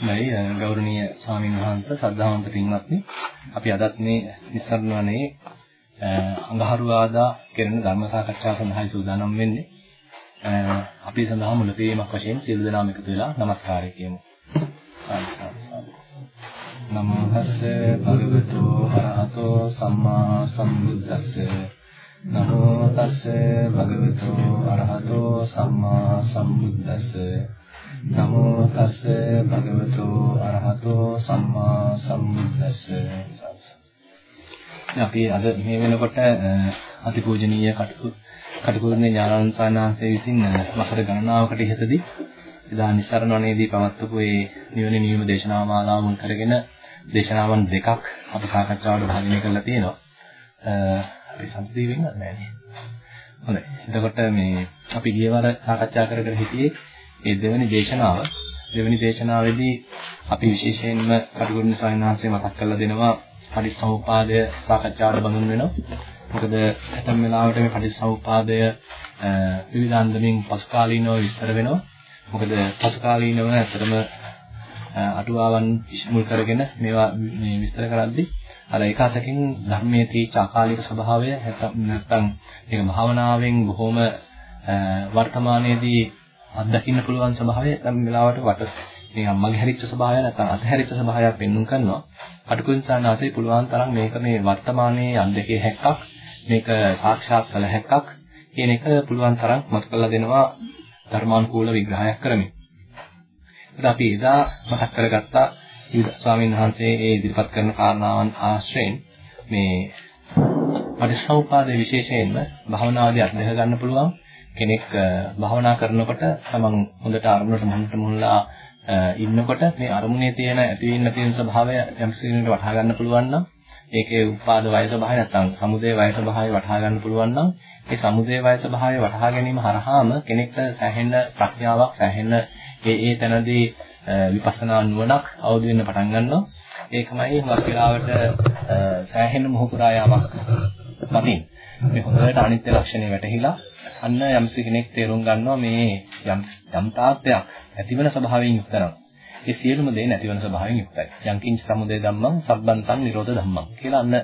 නයි ගෞරවනීය ස්වාමීන් වහන්සේ සද්ධාවන්ත පින්වත්නි. අපි අදත් මේ නිස්සරණවනේ අඟහරුවාදා කෙරෙන ධර්ම සාකච්ඡාව සඳහායි සූදානම් වෙන්නේ. අපි සඳහා මුලපීමක් වශයෙන් සියලු දෙනාම එකතු වෙලා নমස්කාරය කියමු. නමෝ තස්ස භගවතු වරහතෝ සම්මා සම්බුද්දස්ස. නමෝ තස්ස භගවතු වරහතෝ සම්මා සම්බුද්දස්ස. නමෝ තස් භගවතු අරහතෝ සම්මා සම්බුද්දස්ස අපි අද මේ වෙනකොට අතිපූජනීය කටු කටුකුරුනේ ඥානසානාංශය විසින් වසර ගණනාවකට ඉහතදී එදා නිස්සරණවණේදී පවත්වපු ඒ නිවන නියම දේශනා මාලාව මුල් කරගෙන දේශනාවන් දෙකක් අපි සාකච්ඡාවට භාජනය කරලා තියෙනවා. අපි සම්පූර්ණ වෙන්නත් නැහැ නේද? හොඳයි. එතකොට මේ අපි ගියවර සාකච්ඡා කරගෙන හිටියේ ඒ දෙවෙනි දේශනාව දෙවෙනි දේශනාවේදී අපි විශේෂයෙන්ම කටුකුරුනි ස්වාමීන් වහන්සේ මතක් කරලා දෙනවා පටිච්චසමුපාදය සාකච්ඡාවට බඳුන් වෙනවා. මොකද ඇතම් වෙලාවට මේ පටිච්චසමුපාදය විවිධාන්දමින් පසුකාලීනව විස්තර වෙනවා. මොකද පසුකාලීනව ඇත්තටම අටුවාවන් මුල් කරගෙන මේවා මේ විස්තර කරද්දී අර එක අතකින් ධර්මයේ තීච අකාලික ස්වභාවය නැත්නම් මේක භාවනාවෙන් බොහොම වර්තමානයේදී අත්දකින්න පුළුවන් ස්වභාවය නම් වෙලාවට වට නිකන් මගේ හැරිච්ච ස්වභාවය නැත්නම් අතහැරිච්ච ස්වභාවයක් පෙන්වන්න කරනවා. කටුකුංසානාසේ පුළුවන් තරම් මේක මේ වර්තමානයේ අන්දකේ හැක්කක් මේක සාක්ෂාත් කළ හැක්කක් කියන එක පුළුවන් තරම් මත කළා දෙනවා ධර්මානුකූල විග්‍රහයක් කරමින්. ඒත් අපි එදා මතක් කරගත්තා ස්වාමීන් වහන්සේ ඒ ඉදිරිපත් කරන කාරණාවන් ආශ්‍රයෙන් මේ පරිසෞපාදයේ විශේෂයෙන්ම භවනාදී අධ්‍යය ගන්න පුළුවන් කෙනෙක් භවනා කරනකොට තමන් හොඳට අරමුණට මුහුණට මුහුණලා ඉන්නකොට මේ අරමුණේ තියෙන ඇතිවෙන්න තියෙන ස්වභාවය යම් සිරිනට වටහා ගන්න පුළුවන් නම් ඒකේ උපාද වය ස්වභාවය නැත්නම් සමුදේ වය ස්වභාවය වටහා ගන්න පුළුවන් නම් ඒ සමුදේ වය ස්වභාවය වටහා ගැනීම හරහාම කෙනෙක්ට සෑහෙන ප්‍රඥාවක් සෑහෙන ඒ ඒ තැනදී විපස්සනා නුවණක් අවදි වෙන්න පටන් ගන්නවා. ඒකමයි හුඟක් වෙලාවට සෑහෙන මොහුකුරා යාමක් වතින් මේ හොඳට අනිත්‍ය ලක්ෂණය වැටහිලා අන්න යම්ස කෙනෙක් තේරුම් ගන්නවා මේ යම් යම් තාත්වයක් ඇතිවන ස්වභාවයෙන් යුක්ත නම් ඒ සියලුම දේ නැතිවන ස්වභාවයෙන් යුක්තයි. යංකින්ච සමුදය ධම්මං සබ්බන්තං නිරෝධ ධම්මං කියලා අන්න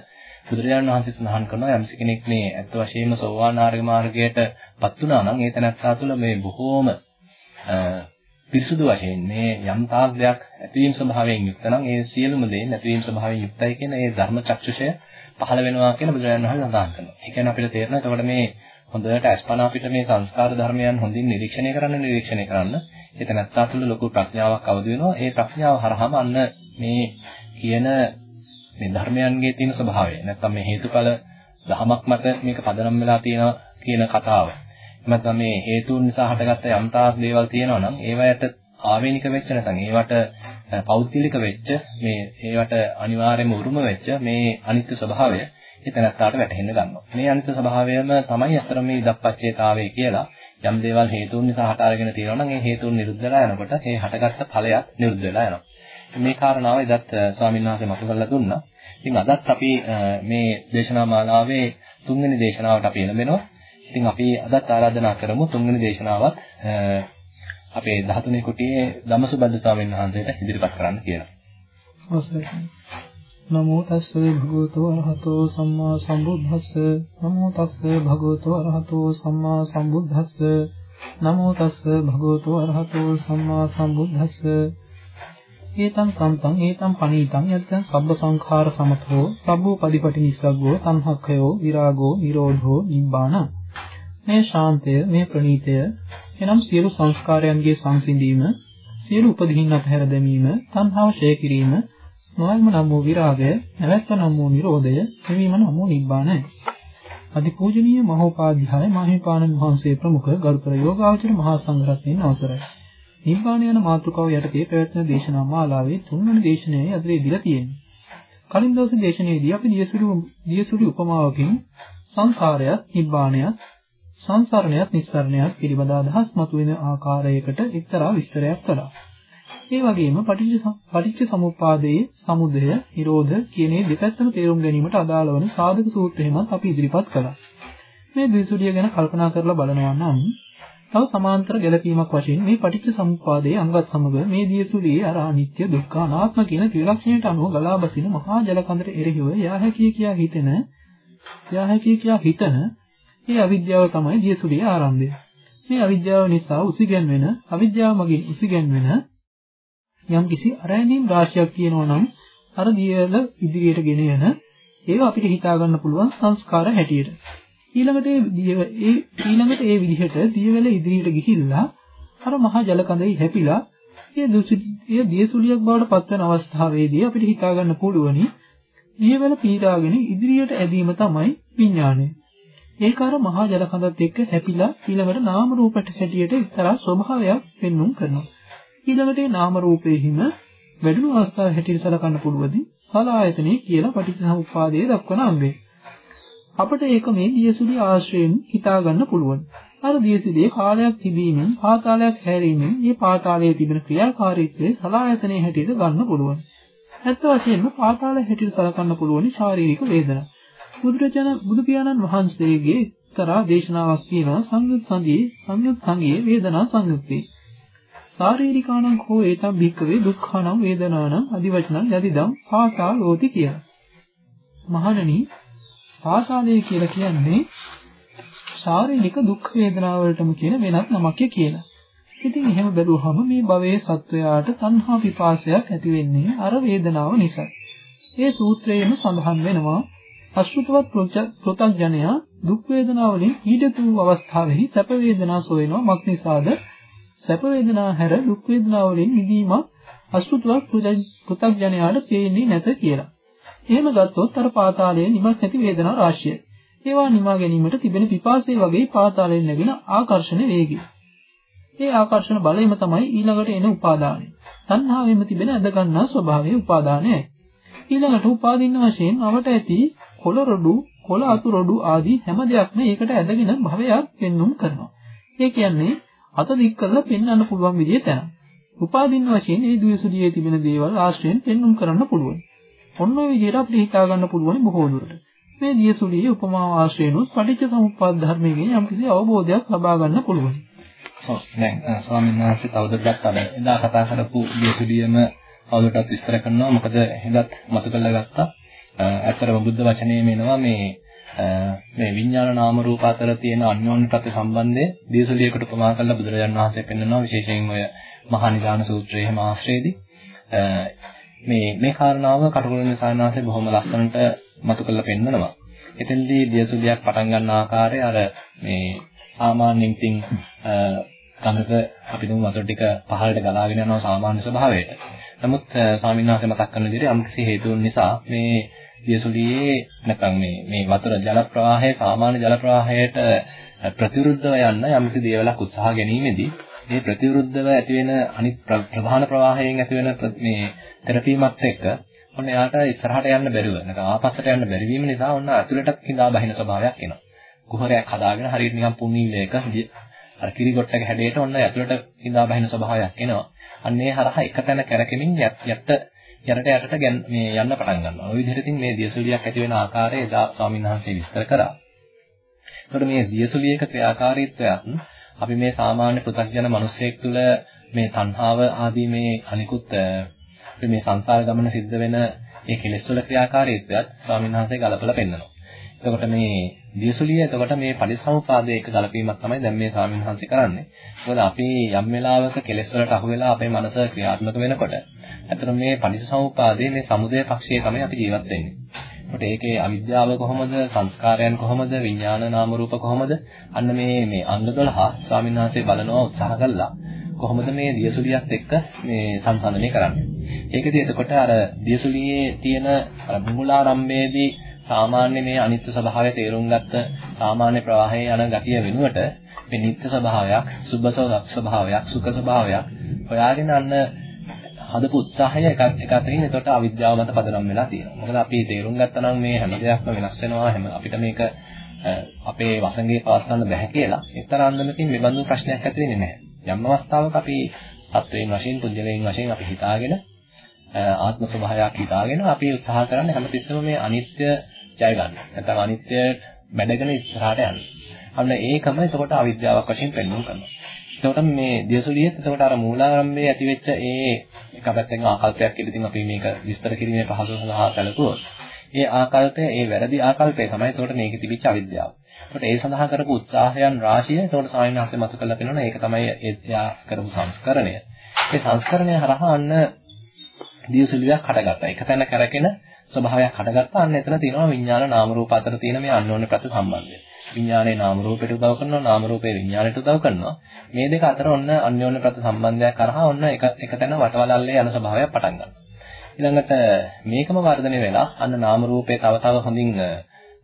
බුදුරජාණන් වහන්සේ සඳහන් කරනවා යම්ස කෙනෙක් මේ ඇත්ත වශයෙන්ම සෝවාන් ආර්ය මාර්ගයට පත් වුණා නම් ඒ තැනත්තා තුළ මේ බොහෝම පිරිසුදු වශයෙන් මේ යම් තාග්යක් ඇතිවීම ස්වභාවයෙන් යුක්ත නම් ඒ සියලුම දේ නැතිවීම ස්වභාවයෙන් යුක්තයි කියන ඒ ධර්ම චක්ෂුෂය පහළ වෙනවා කියන බුදුරජාණන් වහන්සේ සඳහන් කරනවා. ඒ කියන්නේ අපිට තේරෙනවා එතකොට මේ හොඳට අස්පනා අපිට මේ සංස්කාර ධර්මයන් හොඳින් නිරීක්ෂණය කරන්න නිරීක්ෂණය කරන්න ඒ තැනත්තා තුළ ලොකු ප්‍රඥාවක් අවදි වෙනවා. ඒ ප්‍රඥාව හරහාම අන්න මේ කියන මේ ධර්මයන්ගේ තියෙන ස්වභාවය නැත්නම් මේ හේතුඵල දහමක් මත මේක පදනම් වෙලා තියෙනවා කියන කතාව. නැත්නම් මේ හේතුන් නිසා හටගත්ත යම්තාක් දේවල් තියෙනවා නම් ඒවයට ආවේනික වෙච්ච නැත්නම් ඒවට පෞද්ගලික වෙච්ච මේ ඒවට අනිවාර්යයෙන්ම උරුම වෙච්ච මේ අනිත්‍ය ස්වභාවය එතනත්තාට වැටහෙන්න ගන්නවා. මේ අනිත්‍ය ස්වභාවයම තමයි අතර මේ ඉදප්පච්චේතාවය කියලා යම් දේවල් හේතුන් නිසා හට අරගෙන තියෙනවා නම් ඒ හේතුන් නිරුද්ධ වෙලා යනකොට ඒ හටගත්ත ඵලයක් නිරුද්ධ වෙලා යනවා. මේ කාරණාව එදත් ස්වාමීන් වහන්සේ මතු කරලා දුන්නා. ඉතින් අදත් අපි මේ දේශනා මාලාවේ තුන්වෙනි දේශනාවට අපි එළඹෙනවා. ඉතින් අපි අදත් ආරාධනා කරමු තුන්වෙනි දේශනාවත් අපේ 13 කුටියේ ධම්මසුබද්ද ස්වාමීන් වහන්සේට ඉදිරිපත් කරන්න කියලා. අවසරයි. නමෝ තස්ස භගවතු අරහතෝ සම්මා සම්බුද්දස්ස. නමෝ තස්ස භගවතු අරහතෝ සම්මා සම්බුද්දස්ස. නමෝ තස්ස භගවතු අරහතෝ සම්මා සම්බුද්දස්ස. ඒතං සම්පං ඒතං පනීතං යත්තං සබ්බ සංඛාර සමතෝ සබ්බෝ පදිපටි නිස්සග්ගෝ තණ්හක්ඛයෝ විරාගෝ නිරෝධෝ නිබ්බාන. මේ ශාන්තය මේ ප්‍රණීතය එනම් සියලු සංස්කාරයන්ගේ සංසිඳීම සියලු උපදීන් අතහැර දැමීම තණ්හාව ඡය කිරීම නොයල්ම නම් වූ විරාගය, නැවැත්ත නම් වූ නිරෝධය, හිමීම නම් වූ නිබ්බානයි. අධිපූජනීය මහෝපාධ්‍යාය මාහිමිපාණන් වහන්සේ ප්‍රමුඛ ගරුතර යෝගාචර මහා සංඝරත්නයන් අවසරයි. නිබ්බාන යන මාතෘකාව යටතේ පැවැත්වෙන දේශනා මාලාවේ තුන්වන දේශනයයි අද ඉදිරිය තියෙන්නේ. කලින් දවසේ දේශනාවේදී අපි දියසුරු දියසුරු උපමාවකින් සංසාරයත් නිබ්බානයත් සංසරණයත් නිස්සරණයත් පිළිබඳ අදහස් මතුවෙන ආකාරයකට එක්තරා විස්තරයක් කළා. ඒ වගේම පටිච්ච සමුප්පාදයේ සමුදය, නිරෝධ කියන මේ දෙපැත්තම තේරුම් ගැනීමට අදාළ වන සාධක සූත්‍රයමත් අපි ඉදිරිපත් කළා. මේ ද්විසුඩිය ගැන කල්පනා කරලා බලනවා නම් තව සමාන්තර ගැලපීමක් වශයෙන් මේ පටිච්ච සමුප්පාදයේ අංගත් සමග මේ දියසුලියේ අර අනිත්‍ය දුක්ඛ අනාත්ම කියන ත්‍රිලක්ෂණයට අනුව ගලා බසින මහා ජල කඳට එරෙහිව යා හැකිය කියා හිතෙන යා හැකිය කියා හිතන මේ අවිද්‍යාව තමයි දියසුලියේ ආරම්භය. මේ අවිද්‍යාව නිසා උසිගැන්වෙන අවිද්‍යාව මගින් උසිගැන්වෙන යම් කිසි අරැඳීම් රාශියක් තියෙනවා නම් අර දියවල ඉදිරියට ගෙන යන ඒවා අපිට හිතා ගන්න පුළුවන් සංස්කාර හැටියට. ඊළඟට ඒ දියව ඒ ඊළඟට ඒ විදිහට දියවැල ඉදිරියට ගිහිල්ලා අර මහා ජල කඳේ හැපිලා ඒ දුසිය දියසුලියක් බවට පත්වන අවස්ථාවේදී අපිට හිතා ගන්න පුළුවනි දියවැල පීඩාගෙන ඉදිරියට ඇදීම තමයි විඥානය. ඒක අර මහා ජල කඳත් එක්ක හැපිලා ඊළඟට නාම රූපට හැටියට එක්තරා ස්වභාවයක් පෙන්눔 කරනවා. ඊළඟට ඒ නාම රූපෙහිම වැඩිම අවස්ථාව හැටියට සලකන්න පුළුවන්දි සලායතනෙ කියලා පටිච්චසමුප්පාදයේ දක්වන අංගය. අපට ඒක මේ දියසුලි ආශ්‍රයෙන් හිතා ගන්න පුළුවන්. අර දියසුලියේ කාලයක් තිබීමෙන් පාතාලයක් හැරීමෙන් මේ පාතාලයේ තිබෙන ක්‍රියාකාරීත්වයේ සලායතනයේ හැටියට ගන්න පුළුවන්. ඇත්ත වශයෙන්ම පාතාලය හැටියට සලකන්න පුළුවන් ශාරීරික වේදනා. බුදුරජාණන් බුදු පියාණන් වහන්සේගේ එක්තරා දේශනාවක් තියෙනවා සංයුත් සංගයේ සංයුත් සංගයේ වේදනා සංයුත්තේ. ශාරීරිකාණං කෝ ඒතම් භික්කවේ දුක්ඛාණං වේදනාණං අදිවචනං යදිදම් පාතාලෝති කියලා. මහණනි පාතාලය කියලා කියන්නේ ශාරීරික දුක් වේදනාවලටම කියන වෙනත් නමක් කියලා. ඉතින් එහෙම බැලුවහම මේ භවයේ සත්වයාට තණ්හා පිපාසයක් ඇති වෙන්නේ අර වේදනාව නිසා. ඒ සූත්‍රයේම සඳහන් වෙනවා අසුතවත් පෘථග්ජනයා දුක් වේදනා වලින් පීඩිත වූ අවස්ථාවෙහි සැප වේදනා සොයනවා මක් නිසාද සැප වේදනා හැර දුක් වේදනා වලින් මිදීමක් අසුතවත් පෘථග්ජනයාට පේන්නේ නැත කියලා. එහෙම ගත්තොත් අර පාතාලයේ නිමක් නැති වේදනා රාශිය. ඒවා නිමා ගැනීමට තිබෙන පිපාසය වගේ පාතාලයෙන් ලැබෙන ආකර්ෂණ වේගය. ඒ ආකර්ෂණ බලයම තමයි ඊළඟට එන උපාදානය. තණ්හාවෙම තිබෙන ඇද ගන්නා ස්වභාවයේ උපාදානයයි. ඊළඟට උපාදින්න වශයෙන් අවට ඇති කොළ රොඩු, කොළ අතු රොඩු ආදී හැම දෙයක්ම ඒකට ඇදගෙන භවයක් පෙන්눔 කරනවා. ඒ කියන්නේ අත දික් කරලා පෙන්වන්න පුළුවන් විදිහේ තැන. උපාදින්න වශයෙන් මේ ද්වේසුදියේ තිබෙන දේවල් ආශ්‍රයෙන් පෙන්눔 කරන්න පුළුවන්. ඔන්න ඔය විදිහට අපිට හිතා ගන්න පුළුවන් බොහෝ දුරට. මේ දියසුලියේ උපමා ආශ්‍රයනොත් පටිච්ච සමුප්පාද ධර්මයේ යම්කිසි අවබෝධයක් ලබා ගන්න පුළුවන්. ඔව් දැන් ස්වාමීන් වහන්සේ තවදුරටත් අර එදා කතා කරපු දියසුලියම තවදුරටත් විස්තර කරනවා. මොකද හෙදත් මතු කරලා ගත්තා. අතරම බුද්ධ වචනයේ මෙනවා මේ මේ විඥාන නාම රූප අතර තියෙන අන්‍යෝන්‍ය ප්‍රති සම්බන්ධය දියසුලියකට උපමා කරලා බුදුරජාණන් වහන්සේ පෙන්වනවා විශේෂයෙන් ඔය මහා නිදාන සූත්‍රයේ හැම ආශ්‍රයේදී මේ මේ කාරණාව කටුකුරුන් සානාසේ බොහොම ලස්සනට මතු කරලා පෙන්නනවා. එතෙන්දී දියසුලියක් පටන් ගන්න ආකාරය අර මේ සාමාන්‍යයෙන් තින් ගඟක අපි දුමු වතුර ටික පහළට ගලාගෙන යනවා සාමාන්‍ය ස්වභාවයට. නමුත් ස්වාමීන් වහන්සේ මතක් කරන විදිහට යම්කිසි හේතුන් නිසා මේ දියසුලියේ නැත්නම් මේ මේ වතුර ජල ප්‍රවාහය සාමාන්‍ය ජල ප්‍රවාහයට ප්‍රතිවිරුද්ධව යන්න යම්කිසි දේවලක් උත්සාහ ගැනීමේදී මේ ප්‍රතිවිරුද්ධව ඇති වෙන අනිත් ප්‍රධාන ප්‍රවාහයෙන් ඇති වෙන මේ තෙරපීමත් එක්ක ඔන්න එයාට ඉස්සරහට යන්න බැරුව නැත්නම් ආපස්සට යන්න බැරි වීම නිසා ඔන්න ඇතුළට හිඳා බහින ස්වභාවයක් එනවා. කුහරයක් හදාගෙන හරියට නිකන් පුන්නීලයක අර කිරිගොට්ටක හැඩයට ඔන්න ඇතුළට හිඳා බහින ස්වභාවයක් එනවා. අන්න ඒ හරහා එකතැන කැරකෙමින් යට යටට යටට මේ යන්න පටන් ගන්නවා. ওই විදිහට ඉතින් මේ දියසුලියක් ඇති වෙන ආකාරය එදා ස්වාමීන් වහන්සේ විස්තර කරා. එතකොට මේ දියසුලියක ක්‍රියාකාරීත්වයත් අපි මේ සාමාන්‍ය පෘථග්ජන මිනිස්සෙක් තුළ මේ තණ්හාව ආදී මේ අනිකුත් අපි මේ සංසාර ගමන සිද්ධ වෙන ඒ කෙලෙස් වල ක්‍රියාකාරීත්වයත් ස්වාමීන් වහන්සේ ගලපලා පෙන්නනවා. එතකොට මේ දියසුලිය එතකොට මේ පරිසම්පාදයේ එක ගලපීමක් තමයි දැන් මේ ස්වාමීන් වහන්සේ කරන්නේ. මොකද අපි යම් වෙලාවක කෙලෙස් වලට අහු වෙලා අපේ මනස ක්‍රියාත්මක වෙනකොට අතන මේ පරිසම්පාදයේ මේ සමුදය පක්ෂයේ තමයි අපි ජීවත් වෙන්නේ. එතකොට ඒකේ අවිද්‍යාව කොහොමද? සංස්කාරයන් කොහොමද? විඥාන නාම රූප කොහොමද? අන්න මේ මේ අංග 12 ස්වාමීන් වහන්සේ බලනවා උත්සාහ කළා. කොහොමද මේ දියසුලියත් එක්ක මේ සංසන්දනය කරන්නේ? ඒකදී එතකොට අර දියසුලියේ තියෙන අර මූලාරම්භයේදී සාමාන්‍ය මේ අනිත්‍ය ස්වභාවය තේරුම් ගත්ත සාමාන්‍ය ප්‍රවාහයේ යන ගතිය වෙනුවට මේ නිත්‍ය ස්වභාවයක්, සුභ ස්වභාවයක්, සුඛ ස්වභාවයක් හොයාගෙන අන්න හදපු උත්සාහය එක එක අතරින් එතකොට අවිද්‍යාව මත පදනම් වෙලා තියෙනවා. මොකද අපි තේරුම් ගත්තා නම් මේ හැම දෙයක්ම වෙනස් වෙනවා හැම අපිට මේක අපේ වසඟේ පවත්වන්න බැහැ කියලා. එක්තරා අන්දමකින් මේ බඳු ප්‍රශ්නයක් ඇති වෙන්නේ නැහැ. යම් අවස්ථාවක අපි සත්වයෙන් වශයෙන්, පුද්ගලයන් වශයෙන් අපි හිතාගෙන ආත්ම ස්වභාවයක් හිතාගෙන අපි උත්සාහ කරන්නේ හැමතිස්සෙම මේ අනිත්‍ය ජය ගන්න. නැත්නම් අනිත්‍ය මැඩගෙන ඉස්සරහට යන්න. අන්න ඒකම එතකොට අවිද්‍යාවක් වශයෙන් පෙන්වන්න කරනවා. එතකොට මේ දියසුලියෙත් එතකොට අර මූලාරම්භයේ ඇතිවෙච්ච ඒ එක පැත්තකින් ආකල්පයක් කියලා ඉතින් අපි මේක විස්තර කිරීමේ පහසු සඳහා සැලකුවොත් ඒ ආකල්පය ඒ වැරදි ආකල්පය තමයි එතකොට මේකේ තිබිච්ච අවිද්‍යාව. එතකොට ඒ සඳහා කරපු උත්සාහයන් රාශිය එතකොට ස්වාමීන් වහන්සේ මතු කරලා පෙන්නනවා ඒක තමයි එයා කරපු සංස්කරණය. ඒ සංස්කරණය හරහා අන්න දියසුලියක් හටගත්තා. එක තැන කරගෙන ස්වභාවයක් හටගත්තා. අන්න එතන තියෙනවා විඥාන නාම රූප අතර තියෙන මේ අන්‍යෝන්‍ය ප්‍රති සම්බන්ධය. විඥානයේ නාම රූපයට උදව් කරනවා නාම රූපයේ විඥානයට උදව් කරනවා. මේ දෙක අතර ඔන්න අන්‍යෝන්‍ය ප්‍රති සම්බන්ධයක් කරහා ඔන්න එක එක තැන වටවලල්ලේ යන ස්වභාවයක් පටන් ගන්නවා. ඊළඟට මේකම වර්ධනය වෙලා අන්න නාම රූපේ තව තව හොඳින්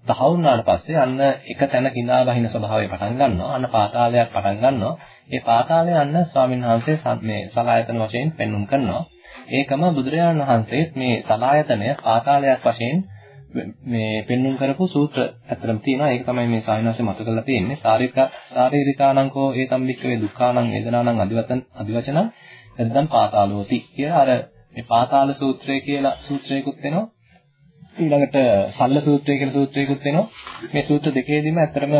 තහවුරු වුණාට පස්සේ අන්න එක තැන කිඳා බහින ස්වභාවය පටන් ගන්නවා. අන්න පාතාලයක් පටන් ගන්නවා. ඒ පාතාලය අන්න ස්වාමීන් වහන්සේ මේ සලායතන වශයෙන් පෙන්눔 කරනවා. ඒකම බුදුරජාණන් වහන්සේත් මේ සලායතනය පාතාලයක් වශයෙන් මේ පෙන්눔 කරපු සූත්‍ර ඇත්තටම තියෙනවා. ඒක තමයි මේ සාහිණාසේ මතු කරලා තියෙන්නේ. ශාරීරික ශාරීරිකානංකෝ ඒතම් වික්කවේ දුක්ඛානං වේදනානං අදිවතන් අදිවචන එදම් පාතාලෝති කියලා අර මේ පාතාල සූත්‍රය කියලා සූත්‍රයකුත් වෙනවා. ඊළඟට සල්ල සූත්‍රය කියලා සූත්‍රයකුත් වෙනවා. මේ සූත්‍ර දෙකේදීම ඇත්තටම